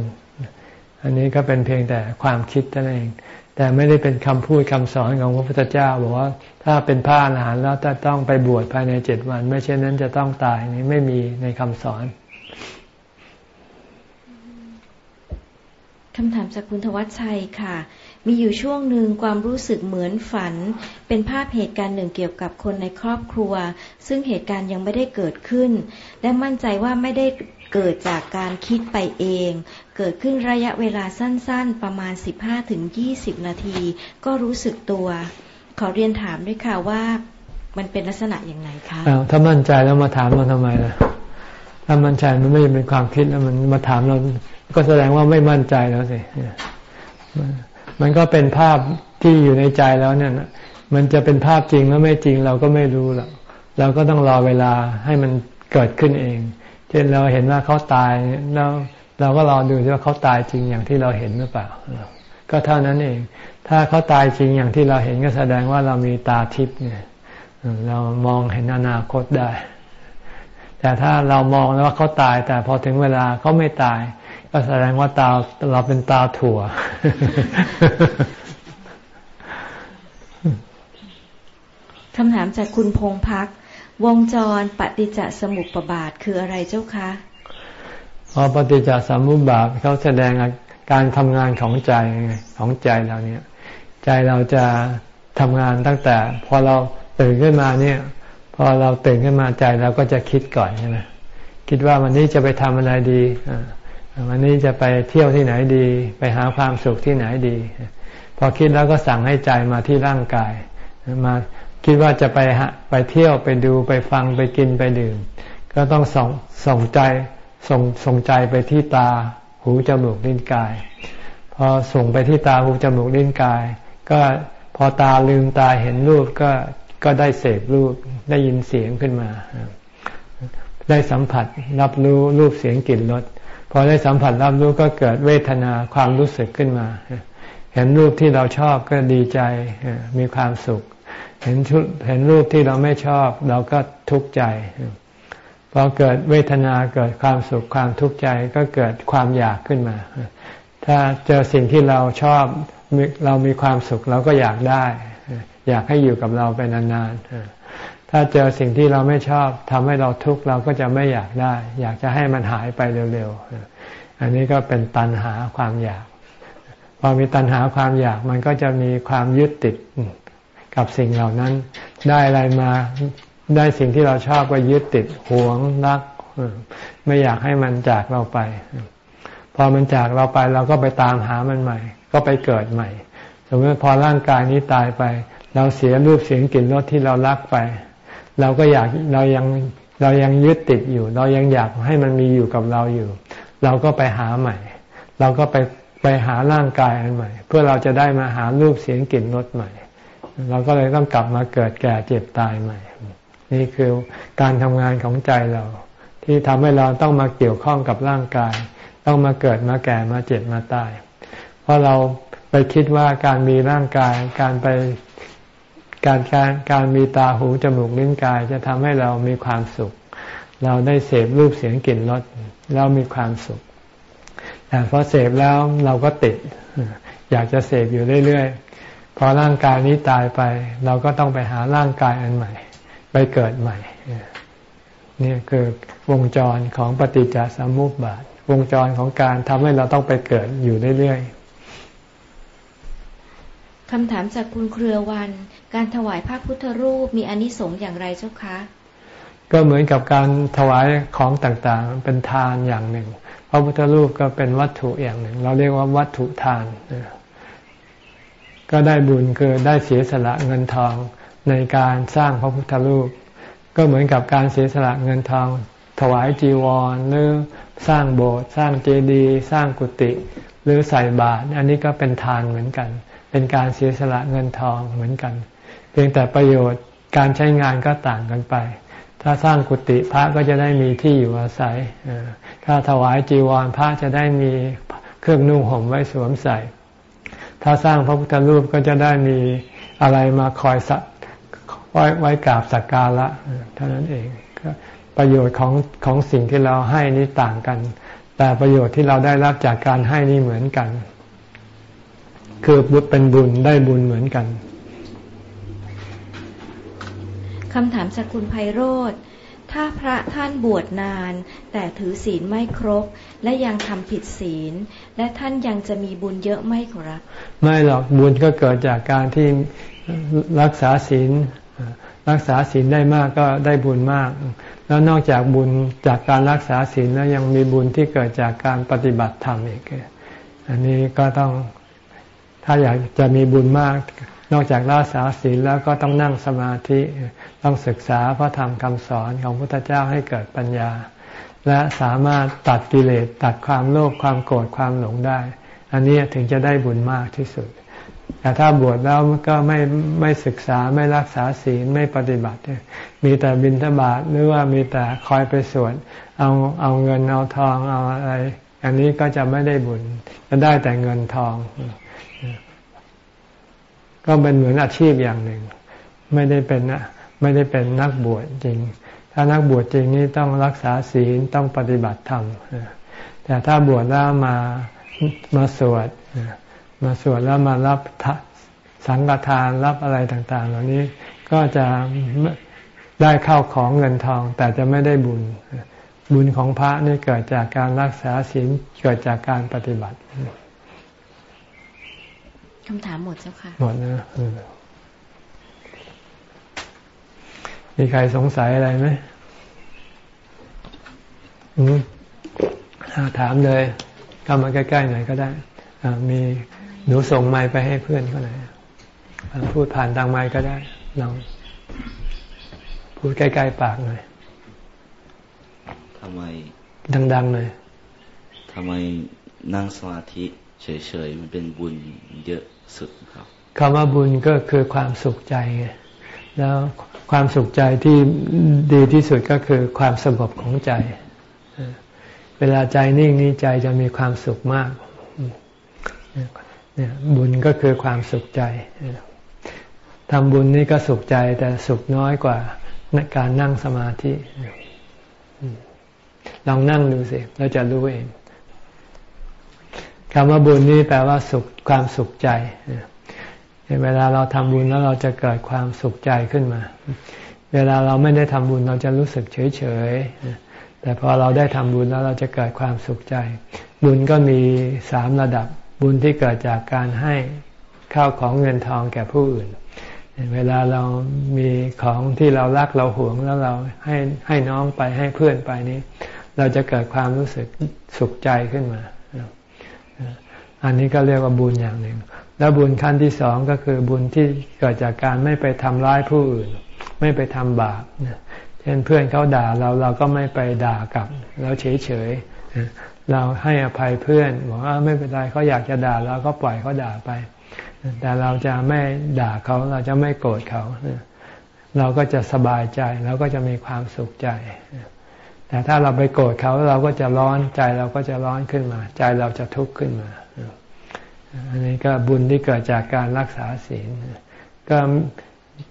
อันนี้ก็เป็นเพียงแต่ความคิดนั่นเอง แต่ไม่ได้เป็นคำพูดคำสอนของพระพุทธเจ้าบอกว่าถ้าเป็นพระอรหันต์แล้วจะต้องไปบวชภายในเจ็ดวัน ไม่เช่นนั้นจะต้องตายนี่ไม่มีในคำสอน คำถามจากคุณทวัชชัยค่ะ มีอยู่ช่วงหนึ่งความรู้สึกเหมือนฝัน เป็นภาพเหตุการณ์หนึ่งเกี่ยวกับคนในครอบครัว ซึ่งเหตุการณ์ยังไม่ได้เกิดขึ้น และมั่นใจว่าไม่ได้เกิดจากการคิดไปเอง เกิดขึ้นระยะเวลาสั้นๆ ประมาณ 15-20 นาที ก็รู้สึกตัว ขอเรียนถามด้วยค่ะว่ามันเป็นลักษณะอย่างไรคะถ้ามั่นใจแล้วมาถามเราทำไมล่ะถ้ามั่นใจมันไม่เป็นความคิดแล้วมันมาถามเรา ก็แสดงว่าไม่มั่นใจแล้วสิมันก็เป็นภาพที่อยู่ในใจแล้วเนี่ยมันจะเป็นภาพจริงหรือไม่จริงเราก็ไม่รู้หรอกเราก็ต้องรอเวลาให้มันเกิดขึ้นเอง เช่นเราเห็นว่าเขาตายแล้วเราก็รอดูว่าเขาตายจริงอย่างที่เราเห็นหรือเปล่า ก็เท่านั้นเอง ถ้าเขาตายจริงอย่างที่เราเห็นก็แสดงว่าเรามีตาทิพย์เนี่ย เรามองเห็นอนาคตได้ แต่ถ้าเรามองแล้วว่าเขาตายแต่พอถึงเวลาเขาไม่ตาย ก็แสดงว่าตาเราเป็นตาถั่ว คำถามจากคุณพงพัก วงจรปฏิจจสมุปบาทคืออะไรเจ้าคะพอปฏิจจสมุปบาทเขาแสดงการทำงานของใจของใจเราเนี่ย ใจเราจะทำงานตั้งแต่ พอเราตื่นขึ้นมาเนี่ย พอเราตื่นขึ้นมาใจเราก็จะคิดก่อนใช่ไหมคิดว่าวันนี้จะไปทำอะไรดี วันนี้จะไปเที่ยวที่ไหนดี ไปหาความสุขที่ไหนดี พอคิดแล้วก็สั่งให้ใจมาที่ร่างกาย มาคิดว่าจะไปไปเที่ยวไปดูไปฟังไปกินไปดื่ม ก็ต้องส่งส่งใจส่งส่งใจไปที่ตาหูจมูกลิ้นกาย พอส่งไปที่ตาหูจมูกลิ้นกาย ก็พอตาลืมตาเห็นรูปก็ก็ได้เสพรูปได้ยินเสียงขึ้นมา ได้สัมผัสรับรู้รูปเสียงกลิ่นรส พอได้สัมผัสรับรู้ก็เกิดเวทนาความรู้สึกขึ้นมา เห็นรูปที่เราชอบก็ดีใจมีความสุข เห็นชุดเห็นรูปที่เราไม่ชอบ เราก็ทุกข์ใจ พอเกิดเวทนาเกิดความสุขความทุกข์ใจก็เกิดความอยากขึ้นมา ถ้าเจอสิ่งที่เราชอบเรามีความสุขเราก็อยากได้ อยากให้อยู่กับเราไปนานๆ ถ้าเจอสิ่งที่เราไม่ชอบทำให้เราทุกข์เราก็จะไม่อยากได้ อยากจะให้มันหายไปเร็วๆ อันนี้ก็เป็นตัณหาความอยาก พอมีตัณหาความอยากมันก็จะมีความยึดติดกับสิ่งเหล่านั้น ได้อะไรมาได้สิ่งที่เราชอบก็ยึดติดหวงรัก ไม่อยากให้มันจากเราไป พอมันจากเราไปเราก็ไปตามหามันใหม่ ก็ไปเกิดใหม่ สมมติพอร่างกายนี้ตายไป เราเสียรูปเสียงกลิ่นรสที่เรารักไป เราก็อยากเรายังเรายังยึดติดอยู่ เรายังอยากให้มันมีอยู่กับเราอยู่ เราก็ไปหาใหม่ เราก็ไปไปหาร่างกายอันใหม่ เพื่อเราจะได้มาหารูปเสียงกลิ่นรสใหม่ เราก็เลยต้องกลับมาเกิดแก่เจ็บตายใหม่ นี่คือการทำงานของใจเรา ที่ทำให้เราต้องมาเกี่ยวข้องกับร่างกาย ต้องมาเกิดมาแก่มาเจ็บมาตาย เพราะเราไปคิดว่าการมีร่างกาย การไป การการการมีตาหูจมูกลิ้นกายจะทำให้เรามีความสุข เราได้เสพรูปเสียงกลิ่นรสแล้วมีความสุข แต่พอเสพแล้วเราก็ติด อยากจะเสพอยู่เรื่อยๆ พอร่างกายนี้ตายไป เราก็ต้องไปหาร่างกายอันใหม่ ไปเกิดใหม่นี่คือวงจรของปฏิจจสมุปบาท วงจรของการทำให้เราต้องไปเกิดอยู่เรื่อยๆคำถามจากคุณเครือวัน การถวายพระพุทธรูปมีอนิสงส์อย่างไรเจ้าคะ ก็เหมือนกับการถวายของต่างๆ เป็นทานอย่างหนึ่ง พระพุทธรูปก็เป็นวัตถุอย่างหนึ่ง เราเรียกว่าวัตถุทาน ก็ได้บุญคือได้เสียสละเงินทองในการสร้างพระพุทธรูป ก็เหมือนกับการเสียสละเงินทอง ถวายจีวรหรือสร้างโบสถ์สร้างเจดีย์สร้างกุฏิหรือใส่บาตรอันนี้ก็เป็นทานเหมือนกัน เป็นการเสียสละเงินทองเหมือนกัน เพียงแต่ประโยชน์การใช้งานก็ต่างกันไป ถ้าสร้างกุฏิพระก็จะได้มีที่อยู่อาศัย ถ้าถวายจีวรพระจะได้มีเครื่องนุ่งห่มไว้สวมใส่ ถ้าสร้างพระพุทธรูปก็จะได้มีอะไรมาคอยสัไว้ไว้กราบสักการะเท่านั้นเองประโยชน์ของของสิ่งที่เราให้นี้ต่างกัน แต่ประโยชน์ที่เราได้รับจากการให้นี่เหมือนกัน คือบุญเป็นบุญได้บุญเหมือนกัน คำถามจากคุณไพโรธถ้าพระท่านบวชนาน แต่ถือศีลไม่ครบ และยังทำผิดศีล และท่านยังจะมีบุญเยอะไหมครับ ไม่หรอกบุญก็เกิดจากการที่รักษาศีลรักษาศีลได้มากก็ได้บุญมาก แล้วนอกจากบุญจากการรักษาศีลแล้วยังมีบุญที่เกิดจากการปฏิบัติธรรมอีก อันนี้ก็ต้องถ้าอยากจะมีบุญมาก นอกจากรักษาศีลแล้วก็ต้องนั่งสมาธิ ต้องศึกษาพระธรรมคำสอนของพุทธเจ้าให้เกิดปัญญา และสามารถตัดกิเลสตัดความโลภความโกรธความหลงได้ อันนี้ถึงจะได้บุญมากที่สุด แต่ถ้าบวชแล้วก็ไม่ไม่ศึกษาไม่รักษาศีลไม่ปฏิบัติ มีแต่บินทบาทหรือว่ามีแต่คอยไปสวดเอาเอาเงินเอาทองเอาอะไร อันนี้ก็จะไม่ได้บุญจะได้แต่เงินทอง ก็เป็นเหมือนอาชีพอย่างหนึ่ง ไม่ได้เป็นไม่ได้เป็นนักบวชจริง ถ้านักบวชจริงนี่ต้องรักษาศีลต้องปฏิบัติธรรมแต่ถ้าบวชแล้วมามาสวดมาสวดแล้วมารับสังฆทานรับอะไรต่าง ๆ เหล่านี้ก็จะได้เข้าของเงินทอง แต่จะไม่ได้บุญ บุญของพระนี่เกิดจากการรักษาศีลเกิดจากการปฏิบัติ คำถามหมดเจ้าค่ะ หมดนะมีใครสงสัยอะไรไหมถามเลยเข้ามาใกล้ๆหน่อยก็ได้มีหนูส่งไม้ไปให้เพื่อนก็ได้พูดผ่านทางไม้ก็ได้ลองพูดใกล้ๆปากหน่อยทำไม ดังๆหน่อยทำไมนั่งสมาธิเฉยๆมันเป็นบุญเยอะ สุดครับคำว่าบุญก็คือความสุขใจไงแล้วความสุขใจที่ดีที่สุดก็คือความสงบของใจ เวลาใจนิ่งนี้ใจจะมีความสุขมากเนี่ยบุญก็คือความสุขใจทำบุญนี่ก็สุขใจแต่สุขน้อยกว่าการนั่งสมาธิลองนั่งดูสิเราจะรู้เอง คำว่าบุญนี่แปลว่าสุขความสุขใจเวลาเราทำบุญแล้วเราจะเกิดความสุขใจขึ้นมา เวลาเราไม่ได้ทำบุญเราจะรู้สึกเฉยเฉยแต่พอเราได้ทำบุญแล้วเราจะเกิดความสุขใจ บุญก็มีสามระดับ บุญที่เกิดจากการให้ข้าวของเงินทองแก่ผู้อื่น เวลาเรามีของที่เรารักเราหวงแล้วเราให้ให้น้องไปให้เพื่อนไปนี้ เราจะเกิดความรู้สึกสุขใจขึ้นมา อันนี้ก็เรียกว่าบุญอย่างหนึ่ง แล้วบุญขั้นที่สองก็คือบุญที่เกิดจากการไม่ไปทำร้ายผู้อื่น ไม่ไปทำบาปเช่นเพื่อนเขาด่าเราเราก็ไม่ไปด่ากลับ เราเฉยเฉยเราให้อภัยเพื่อนบอกว่าไม่เป็นไรเขาอยากจะด่าเราก็ปล่อยเขาด่าไป แต่เราจะไม่ด่าเขาเราจะไม่โกรธเขาเราก็จะสบายใจเราก็จะมีความสุขใจ แต่ถ้าเราไปโกรธเขาเราก็จะร้อนใจเราก็จะร้อนขึ้นมา ใจเราจะทุกข์ขึ้นมา อันนี้ก็บุญที่เกิดจากการรักษาศีล ก็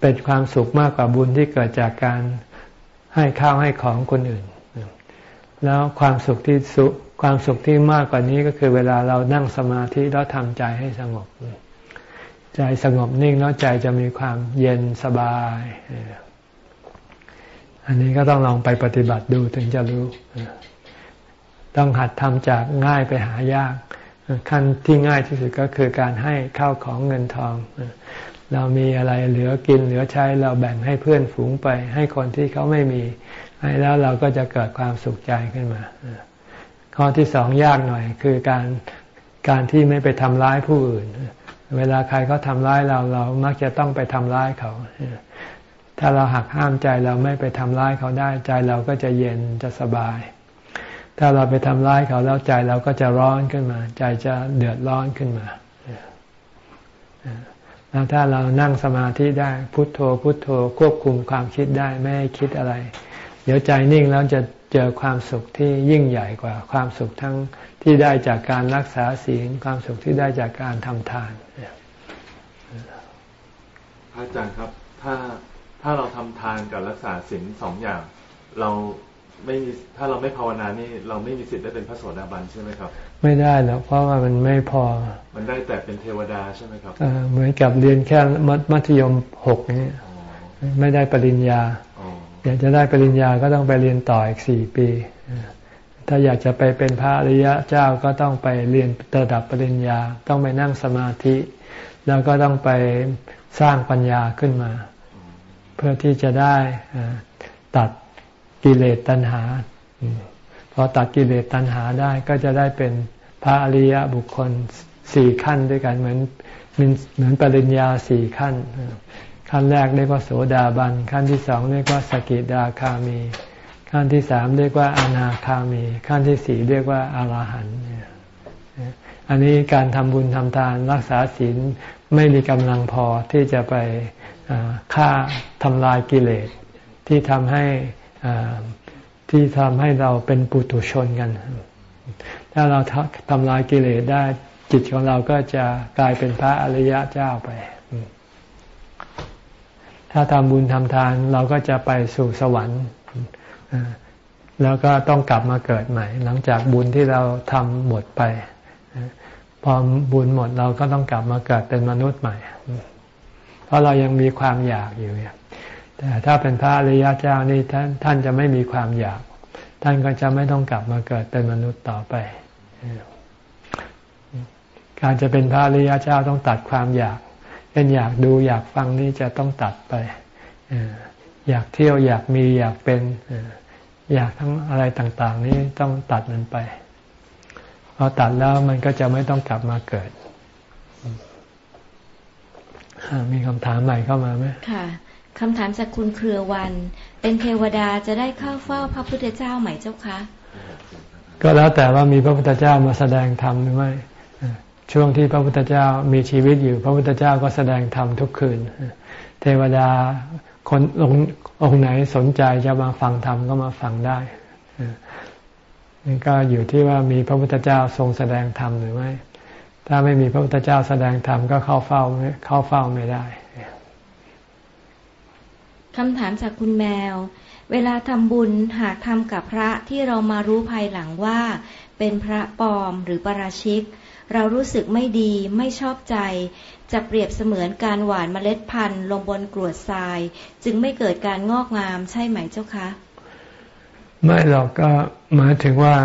เป็นความสุขมากกว่าบุญที่เกิดจากการให้ข้าวให้ของคนอื่น แล้วความสุขที่สุความสุขที่มากกว่านี้ก็คือเวลาเรานั่งสมาธิแล้วทำใจให้สงบ ใจสงบนิ่งแล้วใจจะมีความเย็นสบาย อันนี้ก็ต้องลองไปปฏิบัติดูถึงจะรู้ ต้องหัดทำจากง่ายไปหายาก ขั้นที่ง่ายที่สุดก็คือการให้ข้าวของเงินทอง เรามีอะไรเหลือกินเหลือใช้เราแบ่งให้เพื่อนฝูงไป ให้คนที่เขาไม่มี ให้แล้วเราก็จะเกิดความสุขใจขึ้นมา ข้อที่สองยากหน่อยคือการการที่ไม่ไปทำร้ายผู้อื่น เวลาใครเขาทำร้ายเราเรามักจะต้องไปทำร้ายเขา ถ้าเราหักห้ามใจเราไม่ไปทำร้ายเขาได้ใจเราก็จะเย็นจะสบาย ถ้าเราไปทำร้ายเขาแล้วใจเราก็จะร้อนขึ้นมา ใจจะเดือดร้อนขึ้นมาแล้วถ้าเรานั่งสมาธิได้พุทโธ พุทโธควบคุมความคิดได้ไม่ให้คิดอะไร เดี๋ยวใจนิ่งแล้วจะเจอความสุขที่ยิ่งใหญ่กว่าความสุขทั้งที่ได้จากการรักษาศีลความสุขที่ได้จากการทำทานอาจารย์ครับ ถ้าถ้าเราทำทานกับรักษาศีลสองอย่าง เรา ไม่มีถ้าเราไม่ภาวนานี่เราไม่มีสิทธิ์ได้เป็นพระโสดาบันใช่ไหมครับ ไม่ได้หรอกเพราะว่ามันไม่พอ มันได้แต่เป็นเทวดาใช่ไหมครับเหมือนกับเรียนแค่มัธยมหกนี่ไม่ได้ปริญญาอยากจะได้ปริญญาก็ต้องไปเรียนต่ออีกสี่ปี ถ้าอยากจะไปเป็นพระอริยะเจ้าก็ต้องไปเรียนระดับปริญญา ต้องไปนั่งสมาธิ แล้วก็ต้องไปสร้างปัญญาขึ้นมา เพื่อที่จะได้ตัด กิเลสตัณหา พอตัดกิเลสตัณหาได้ก็จะได้เป็นพระอริยบุคคลสี่ขั้นด้วยกันเหมือนเหมือนปริญญาสี่ขั้น ขั้นแรกเรียกว่าโสดาบัน ขั้นที่สองเรียกว่าสกิดาคามี ขั้นที่สามเรียกว่าอนาคามี ขั้นที่สี่เรียกว่าอรหันต์อันนี้การทำบุญทำทานรักษาศีลไม่มีกำลังพอที่จะไปฆ่าทำลายกิเลสที่ทำให้ ที่ทำให้เราเป็นปุถุชนกัน ถ้าเราทำลายกิเลสได้จิตของเราก็จะกลายเป็นพระอริยะเจ้าไป ถ้าทำบุญทำทานเราก็จะไปสู่สวรรค์ แล้วก็ต้องกลับมาเกิดใหม่ หลังจากบุญที่เราทำหมดไป พอบุญหมดเราก็ต้องกลับมาเกิดเป็นมนุษย์ใหม่ เพราะเรายังมีความอยากอยู่ แต่ถ้าเป็นพระอริยเจ้านี่ท่านท่านจะไม่มีความอยาก ท่านก็จะไม่ต้องกลับมาเกิดเป็นมนุษย์ต่อไป การจะเป็นพระอริยเจ้าต้องตัดความอยากเช่นอยากดูอยากฟังนี่จะต้องตัดไปอยากเที่ยวอยากมีอยากเป็นอยากทั้งอะไรต่าง ๆ นี้ต้องตัดมันไปพอตัดแล้วมันก็จะไม่ต้องกลับมาเกิด มีคำถามใหม่เข้ามาไหมค่ะ คำถามจากคุณเครือวัน เป็นเทวดาจะได้เข้าเฝ้าพระพุทธเจ้าไหมเจ้าคะ ก็แล้วแต่ว่ามีพระพุทธเจ้ามาแสดงธรรมหรือไม่ช่วงที่พระพุทธเจ้ามีชีวิตอยู่ พระพุทธเจ้าก็แสดงธรรมทุกคืน เทวดาคนองค์ไหนสนใจจะมาฟังธรรมก็มาฟังได้นี่ก็อยู่ที่ว่ามีพระพุทธเจ้าทรงแสดงธรรมหรือไม่ ถ้าไม่มีพระพุทธเจ้าแสดงธรรมก็เข้าเฝ้าเข้าเฝ้าไม่ได้ คำถามจากคุณแมว เวลาทำบุญหากทำกับพระที่เรามารู้ภายหลังว่า เป็นพระปลอมหรือปราชิก เรารู้สึกไม่ดีไม่ชอบใจ จะเปรียบเสมือนการหว่านเมล็ดพันธุ์ลงบนกรวดทราย จึงไม่เกิดการงอกงามใช่ไหมเจ้าคะ ไม่หรอกก็หมายถึงว่า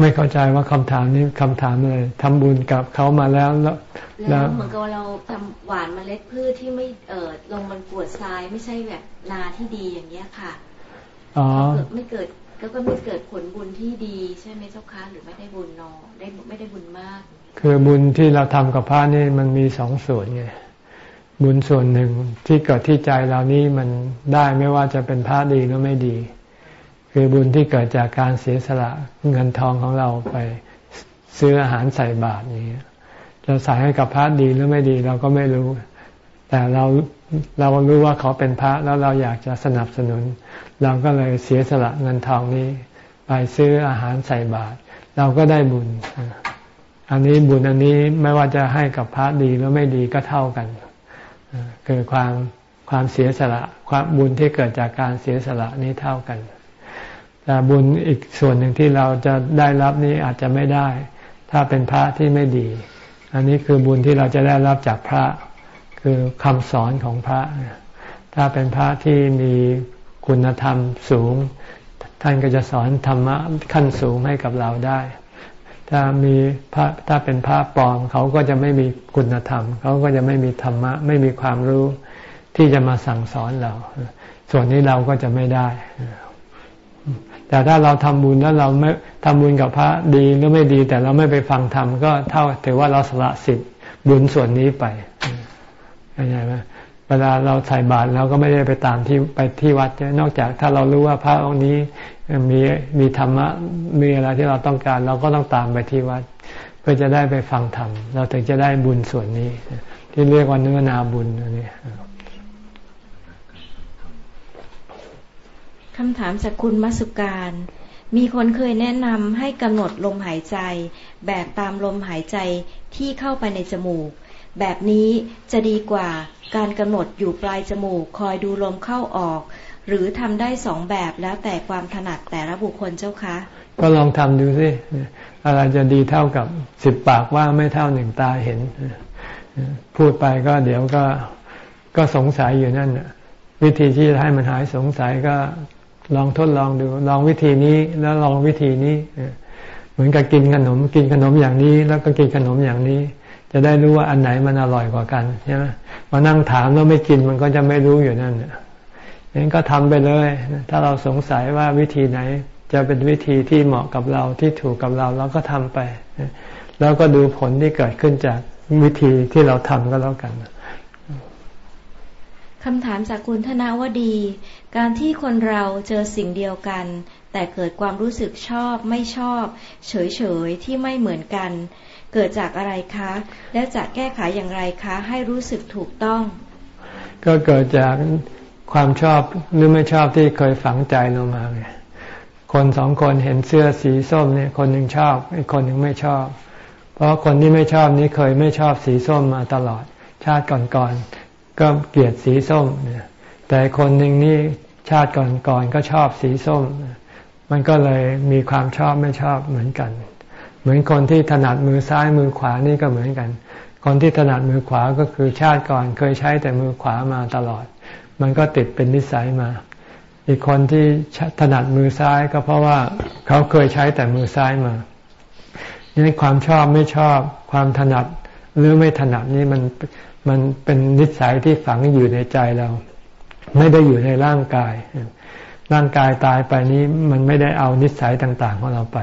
ไม่เข้าใจว่าคำถามนี้คำถามอะไรทำบุญกับเขามาแล้วแล้วแล้วเหมือนกับเราทำหวานเมล็ดพืชที่ไม่เออลงมันกวดทรายไม่ใช่แบบนาที่ดีอย่างเงี้ยค่ะอ๋อไม่เกิดก็ก็ไม่เกิดผลบุญที่ดีใช่ไหมเจ้าคะหรือไม่ได้บุญนอได้ไม่ได้บุญมาก คือบุญที่เราทำกับพระนี่มันมีสองส่วนไงบุญส่วนหนึ่งที่เกิดที่ใจเรานี้มันได้ไม่ว่าจะเป็นพระดีหรือไม่ดี คือบุญที่เกิดจากการเสียสละเงินทองของเราไปซื้ออาหารใส่บาตรอย่างเงี้ยจะใส่ให้กับพระดีหรือไม่ดีเราก็ไม่รู้ แต่เราเรารู้ว่าเขาเป็นพระแล้วเราอยากจะสนับสนุน เราก็เลยเสียสละเงินทองนี้ ไปซื้ออาหารใส่บาตรเราก็ได้บุญ อันนี้บุญอันนี้ไม่ว่าจะให้กับพระดีหรือไม่ดีก็เท่ากันคือความความเสียสละ ความบุญที่เกิดจากการเสียสละนี้เท่ากัน แต่บุญอีกส่วนหนึ่งที่เราจะได้รับนี้อาจจะไม่ได้ ถ้าเป็นพระที่ไม่ดี อันนี้คือบุญที่เราจะได้รับจากพระ คือคำสอนของพระ ถ้าเป็นพระที่มีคุณธรรมสูง ท่านก็จะสอนธรรมะขั้นสูงให้กับเราได้ ถ้ามีพระถ้าเป็นพระปลอมเขาก็จะไม่มีคุณธรรม เขาก็จะไม่มีธรรมะ ไม่มีความรู้ที่จะมาสั่งสอนเรา ส่วนนี้เราก็จะไม่ได้ แต่ถ้าเราทำบุญแล้วเราไม่ทำบุญกับพระดีหรือไม่ดี แต่เราไม่ไปฟังธรรมก็เท่าถือว่าเราสละสิทธิ์บุญส่วนนี้ไปเข้าใจไหมเวลาเราใส่บาตรเราก็ไม่ได้ไปตามที่ไปที่วัดนอกจากถ้าเรารู้ว่าพระองค์นี้มีมีธรรมะมีอะไรที่เราต้องการ เราก็ต้องตามไปที่วัด เพื่อจะได้ไปฟังธรรมเราถึงจะได้บุญส่วนนี้ ที่เรียกว่าเนื้อนาบุญอันนี้ คำถามจากคุณมัสุการ มีคนเคยแนะนำให้กำหนดลมหายใจ แบบตามลมหายใจที่เข้าไปในจมูก แบบนี้จะดีกว่าการกำหนดอยู่ปลายจมูกคอยดูลมเข้าออก หรือทำได้สองแบบแล้วแต่ความถนัดแต่ละบุคคลเจ้าคะ ก็ลองทำดูสิอะไรจะดีเท่ากับสิบปากว่าไม่เท่าหนึ่งตาเห็น พูดไปก็เดี๋ยวก็ก็สงสัยอยู่นั่นวิธีที่จะให้มันหายสงสัยก็ ลองทดลองดู ลองวิธีนี้แล้วลองวิธีนี้เหมือนกับกินขนม กินขนมอย่างนี้ แล้วก็กินขนมอย่างนี้ จะได้รู้ว่าอันไหนมันอร่อยกว่ากันใช่ไหมมานั่งถามแล้วไม่กินมันก็จะไม่รู้อยู่นั่นนั้นก็ทำไปเลย ถ้าเราสงสัยว่าวิธีไหน จะเป็นวิธีที่เหมาะกับเราที่ถูกกับเราเราก็ทำไป แล้วก็ดูผลที่เกิดขึ้นจากวิธีที่เราทำก็แล้วกันคำถามจากคุณธนาวดี การที่คนเราเจอสิ่งเดียวกัน แต่เกิดความรู้สึกชอบไม่ชอบ เฉยๆ ที่ไม่เหมือนกัน เกิดจากอะไรคะ และจะแก้ไขอย่างไรคะ ให้รู้สึกถูกต้อง ก็เกิดจากความชอบหรือไม่ชอบที่เคยฝังใจลงมาไงคนสองคนเห็นเสื้อสีส้มเนี่ยคนหนึ่งชอบอีกคนหนึ่งไม่ชอบ เพราะคนที่ไม่ชอบนี้เคยไม่ชอบสีส้มมาตลอด ชาติก่อนๆก็เกลียดสีส้มเนี่ยแต่คนหนึ่งนี่ ชาติก่อนๆก็ชอบสีส้ม มันก็เลยมีความชอบไม่ชอบเหมือนกัน เหมือนคนที่ถนัดมือซ้ายมือขวานี่ก็เหมือนกัน คนที่ถนัดมือขวาก็คือชาติก่อนเคยใช้แต่มือขวามาตลอด มันก็ติดเป็นนิสัยมา อีกคนที่ถนัดมือซ้ายก็เพราะว่าเขาเคยใช้แต่มือซ้ายมานี่ความชอบไม่ชอบความถนัดหรือไม่ถนัดนี่มันมันเป็นนิสัยที่ฝังอยู่ในใจเรา ไม่ได้อยู่ในร่างกาย ร่างกายตายไปนี้มันไม่ได้เอานิสัยต่าง ๆ ของเราไป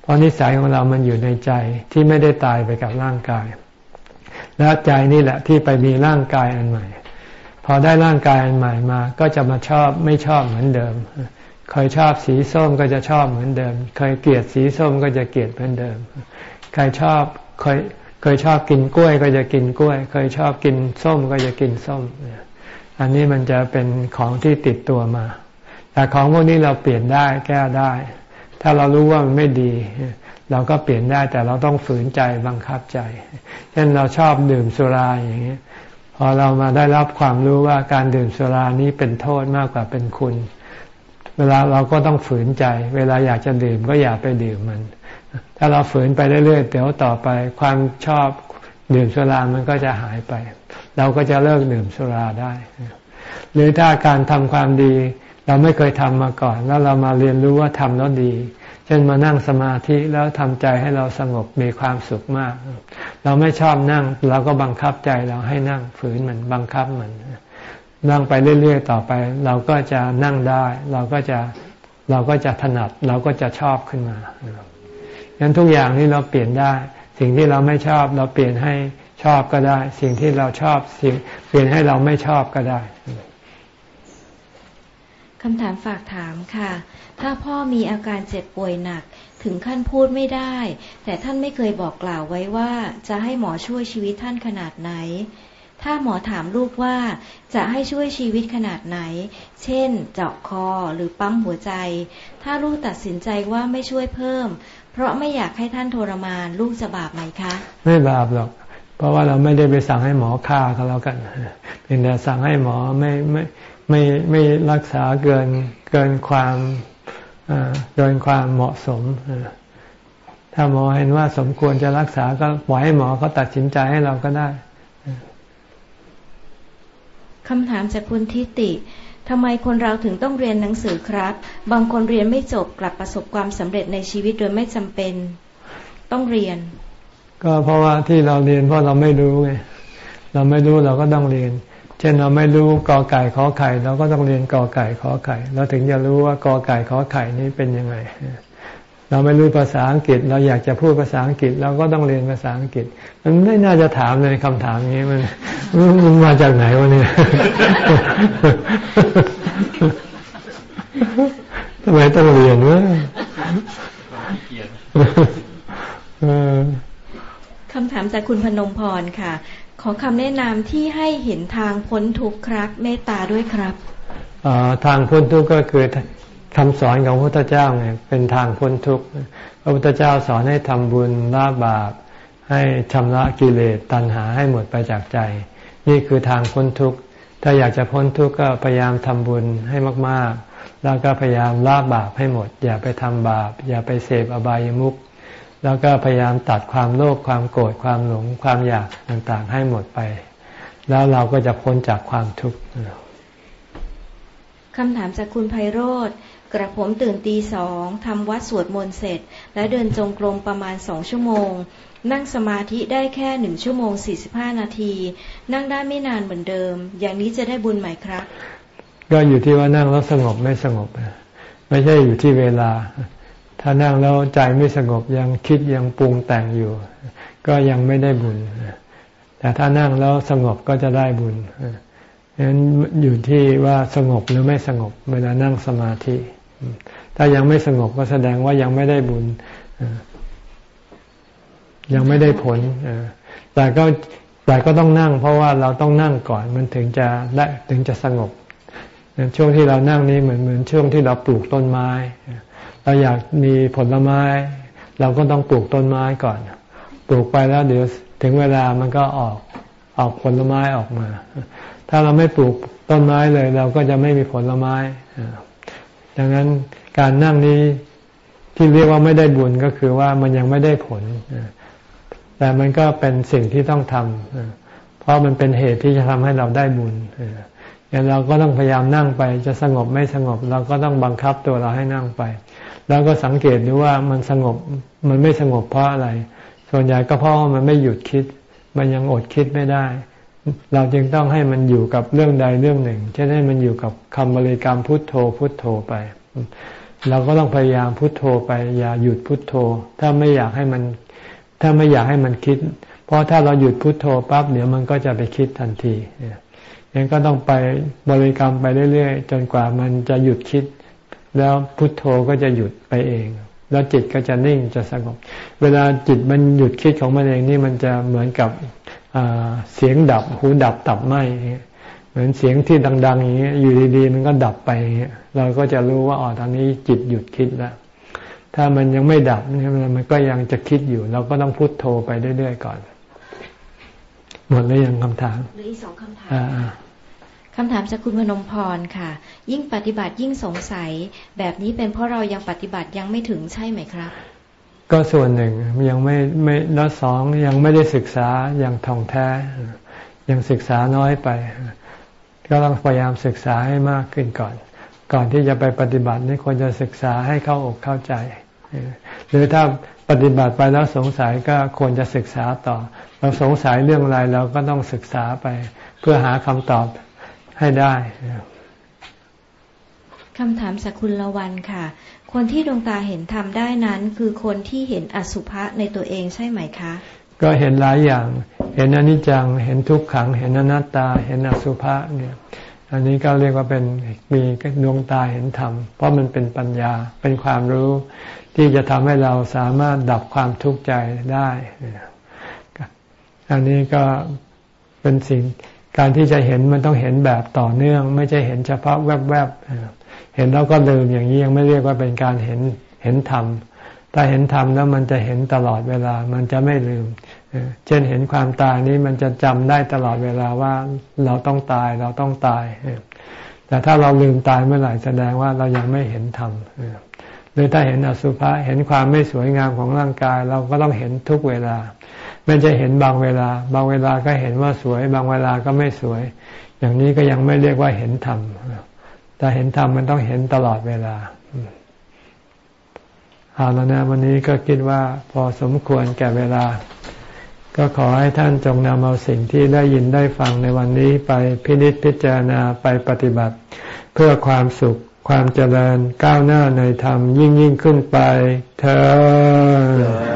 เพราะนิสัยของเรามันอยู่ในใจที่ไม่ได้ตายไปกับร่างกาย แล้วใจนี่แหละที่ไปมีร่างกายอันใหม่ พอได้ร่างกายอันใหม่มา ก็จะมาชอบไม่ชอบเหมือนเดิม เคยชอบสีส้มก็จะชอบเหมือนเดิม เคยเกลียดสีส้มก็จะเกลียดเหมือนเดิม ใครชอบเคยเคยชอบกินกล้วยก็จะกินกล้วย เคยชอบกินส้มก็จะกินส้ม อันนี้มันจะเป็นของที่ติดตัวมา แต่ของพวกนี้เราเปลี่ยนได้แก้ได้ ถ้าเรารู้ว่ามันไม่ดี เราก็เปลี่ยนได้แต่เราต้องฝืนใจบังคับใจ เช่นเราชอบดื่มสุราอย่างนี้พอเรามาได้รับความรู้ว่าการดื่มสุรานี้เป็นโทษมากกว่าเป็นคุณ เวลาเราก็ต้องฝืนใจ เวลาอยากจะดื่มก็อย่าไปดื่มมัน ถ้าเราฝืนไปเรื่อยๆเดี๋ยวต่อไป ความชอบดื่มสุรามันก็จะหายไป เราก็จะเลิกดื่มสุราได้ หรือถ้าการทำความดี เราไม่เคยทำมาก่อน แล้วเรามาเรียนรู้ว่าทำแล้วดี เช่นมานั่งสมาธิแล้วทำใจให้เราสงบมีความสุขมาก เราไม่ชอบนั่ง เราก็บังคับใจเราให้นั่งฝืนมันบังคับมัน นั่งไปเรื่อยๆต่อไป เราก็จะนั่งได้ เราก็จะเราก็จะถนัดเราก็จะชอบขึ้นมาดังนั้นทุกอย่างนี้เราเปลี่ยนได้ สิ่งที่เราไม่ชอบเราเปลี่ยนให้ ชอบก็ได้ สิ่งที่เราชอบสิ่งเปลี่ยนให้เราไม่ชอบก็ได้คำถามฝากถามค่ะ ถ้าพ่อมีอาการเจ็บป่วยหนักถึงขั้นพูดไม่ได้ แต่ท่านไม่เคยบอกกล่าวไว้ว่า จะให้หมอช่วยชีวิตท่านขนาดไหน ถ้าหมอถามลูกว่าจะให้ช่วยชีวิตขนาดไหน เช่น เจาะคอหรือปั๊มหัวใจ ถ้าลูกตัดสินใจว่าไม่ช่วยเพิ่ม เพราะไม่อยากให้ท่านทรมานลูกจะบาปไหมคะ ไม่บาปหรอก เพราะว่าเราไม่ได้ไปสั่งให้หมอฆ่าเขาแล้วกันเป็นแต่สั่งให้หมอไม่ไม่ไม่ไม่รักษาเกินเกินความเกินความเหมาะสม ถ้าหมอเห็นว่าสมควรจะรักษาก็ปล่อยให้หมอเขาตัดสินใจให้เราก็ได้คำถามจากคุณทิติทำไมคนเราถึงต้องเรียนหนังสือครับ บางคนเรียนไม่จบกลับประสบความสำเร็จในชีวิตโดยไม่จำเป็น ต้องเรียน ก็เพราะว่าที่เราเรียนเพราะเราไม่รู้ไงเราไม่รู้เราก็ต้องเรียน เช่นเราไม่รู้กอไก่ขอไข่เราก็ต้องเรียนกอไก่ขอไข่เราถึงจะรู้ว่ากอไก่ขอไข่นี้เป็นยังไงเราไม่รู้ภาษาอังกฤษ เราอยากจะพูดภาษาอังกฤษ เราก็ต้องเรียนภาษาอังกฤษ มันไม่น่าจะถามเลยคำถามนี้มันมันมาจากไหนวะเนี่ยทำไมต้องเรียนวะ คำถามจากคุณพนมพรค่ะ ขอคำแนะนำที่ให้เห็นทางพ้นทุกข์ครับ เมตตาด้วยครับทางพ้นทุกข์ก็คือคำสอนของพระพุทธเจ้าไงเป็นทางพ้นทุกข์พระพุทธเจ้าสอนให้ทำบุญละบาป ให้ชำระกิเลสตัณหาให้หมดไปจากใจ นี่คือทางพ้นทุกข์ถ้าอยากจะพ้นทุกข์ก็พยายามทำบุญให้มาก ๆ แล้วก็พยายามละบาปให้หมด อย่าไปทำบาป อย่าไปเสพอบายมุข แล้วก็พยายามตัดความโลภความโกรธความหลงความอยากต่างๆ ให้หมดไป แล้วเราก็จะพ้นจากความทุกข์คำถามจากคุณไพโรธกระผมตื่นตีสองทำวัดสวดมนต์เสร็จ และเดินจงกรมประมาณสองชั่วโมง นั่งสมาธิได้แค่หนึ่งชั่วโมงสี่สิบห้านาที นั่งได้ไม่นานเหมือนเดิม อย่างนี้จะได้บุญไหมครับ ก็อยู่ที่ว่านั่งแล้วสงบไม่สงบ ไม่ใช่อยู่ที่เวลา ถ้านั่งแล้วใจไม่สงบยังคิดยังปรุงแต่งอยู่ ก็ยังไม่ได้บุญ แต่ถ้านั่งแล้วสงบก็จะได้บุญนั้นอยู่ที่ว่าสงบหรือไม่สงบเวลานั่งสมาธิ ถ้ายังไม่สงบก็แสดงว่ายังไม่ได้บุญ ยังไม่ได้ผลแต่ก็แต่ก็ต้องนั่ง เพราะว่าเราต้องนั่งก่อนมันถึงจะได้ถึงจะสงบช่วงที่เรานั่งนี้เหมือนเหมือนช่วงที่เราปลูกต้นไม้ เราอยากมีผลไม้ เราก็ต้องปลูกต้นไม้ก่อน ปลูกไปแล้วเดี๋ยวถึงเวลามันก็ออกออกผลไม้ออกมา ถ้าเราไม่ปลูกต้นไม้เลย เราก็จะไม่มีผลไม้ดังนั้นการนั่งนี้ที่เรียกว่าไม่ได้บุญก็คือว่ามันยังไม่ได้ผล แต่มันก็เป็นสิ่งที่ต้องทำเพราะมันเป็นเหตุที่จะทำให้เราได้บุญอย่างเราก็ต้องพยายามนั่งไป จะสงบไม่สงบ เราก็ต้องบังคับตัวเราให้นั่งไป แล้วก็สังเกตดูว่ามันสงบมันไม่สงบเพราะอะไร ส่วนใหญ่ก็เพราะมันไม่หยุดคิด มันยังอดคิดไม่ได้ เราจึงต้องให้มันอยู่กับเรื่องใดเรื่องหนึ่งเช่นให้มันอยู่กับคำบริกรรมพุทโธพุทโธไป เราก็ต้องพยายามพุทโธไป อย่าหยุดพุทโธ ถ้าไม่อยากให้มัน ถ้าไม่อยากให้มันคิด เพราะถ้าเราหยุดพุทโธปั๊บเดี๋ยวมันก็จะไปคิดทันทียังก็ต้องไปบริกรรมไปเรื่อยๆ จนกว่ามันจะหยุดคิด แล้วพุทโธก็จะหยุดไปเอง แล้วจิตก็จะนิ่งจะสงบ เวลาจิตมันหยุดคิดของมันเองนี่มันจะเหมือนกับเสียงดับหูดับตับไหมเหมือนเสียงที่ดัง ๆ อย่างเงี้ยอยู่ดีๆ มันก็ดับไปเราก็จะรู้ว่าอ๋อตอนนี้จิตหยุดคิดแล้วถ้ามันยังไม่ดับเนี่ยมันก็ยังจะคิดอยู่ เราก็ต้องพุโทโธไปเรื่อยๆก่อน หมดแล้วยังคำถามหรืออีกสองคำถาม คำถามจากคุณพนมพรค่ะ ยิ่งปฏิบัติยิ่งสงสัย แบบนี้เป็นเพราะเรายังปฏิบัติยังไม่ถึงใช่ไหมครับ ก็ส่วนหนึ่งยังไม่ไม่แล้วสองยังไม่ได้ศึกษาอย่างท่องแท้ ยังศึกษาน้อยไป ก็ต้องพยายามศึกษาให้มากขึ้นก่อน ก่อนที่จะไปปฏิบัตินี่ควรจะศึกษาให้เข้าอกเข้าใจ หรือถ้าปฏิบัติไปแล้วสงสัยก็ควรจะศึกษาต่อ เราสงสัยเรื่องอะไรเราก็ต้องศึกษาไป เพื่อหาคำตอบ ให้ได้คำถามสักุลวันค่ะ คนที่ดวงตาเห็นธรรมได้นั้น คือคนที่เห็นอสุภะในตัวเองใช่ไหมคะ ก็เห็นหลายอย่าง เห็นอนิจจัง เห็นทุกขัง เห็นอนัตตา เห็นอสุภะเนี่ย อันนี้ก็เรียกว่าเป็นมีดวงตาเห็นธรรม เพราะมันเป็นปัญญา เป็นความรู้ ที่จะทำให้เราสามารถดับความทุกข์ใจได้ อันนี้ก็เป็นสิ่ง การที่จะเห็นมันต้องเห็นแบบต่อเนื่อง ไม่ใช่เห็นเฉพาะแวบๆเห็นแล้วก็ลืมอย่างนี้ยังไม่เรียกว่าเป็นการเห็นเห็นธรรมถ้าเห็นธรรมแล้วมันจะเห็นตลอดเวลา มันจะไม่ลืม เช่นเห็นความตายนี้มันจะจำได้ตลอดเวลาว่าเราต้องตายเราต้องตาย แต่ถ้าเราลืมตายเมื่อไหร่แสดงว่าเรายังไม่เห็นธรรมหรือถ้าเห็นอสุภะเห็นความไม่สวยงามของร่างกาย เราก็ต้องเห็นทุกเวลา ไม่จะเห็นบางเวลา บางเวลาก็เห็นว่าสวย บางเวลาก็ไม่สวย อย่างนี้ก็ยังไม่เรียกว่าเห็นธรรมแต่เห็นธรรมมันต้องเห็นตลอดเวลาเอาแล้วนะวันนี้ก็คิดว่าพอสมควรแก่เวลา ก็ขอให้ท่านจงนำเอาสิ่งที่ได้ยินได้ฟังในวันนี้ไปพินิจพิจารณาไปปฏิบัติ เพื่อความสุขความเจริญก้าวหน้าในธรรมยิ่งยิ่งขึ้นไปเธอ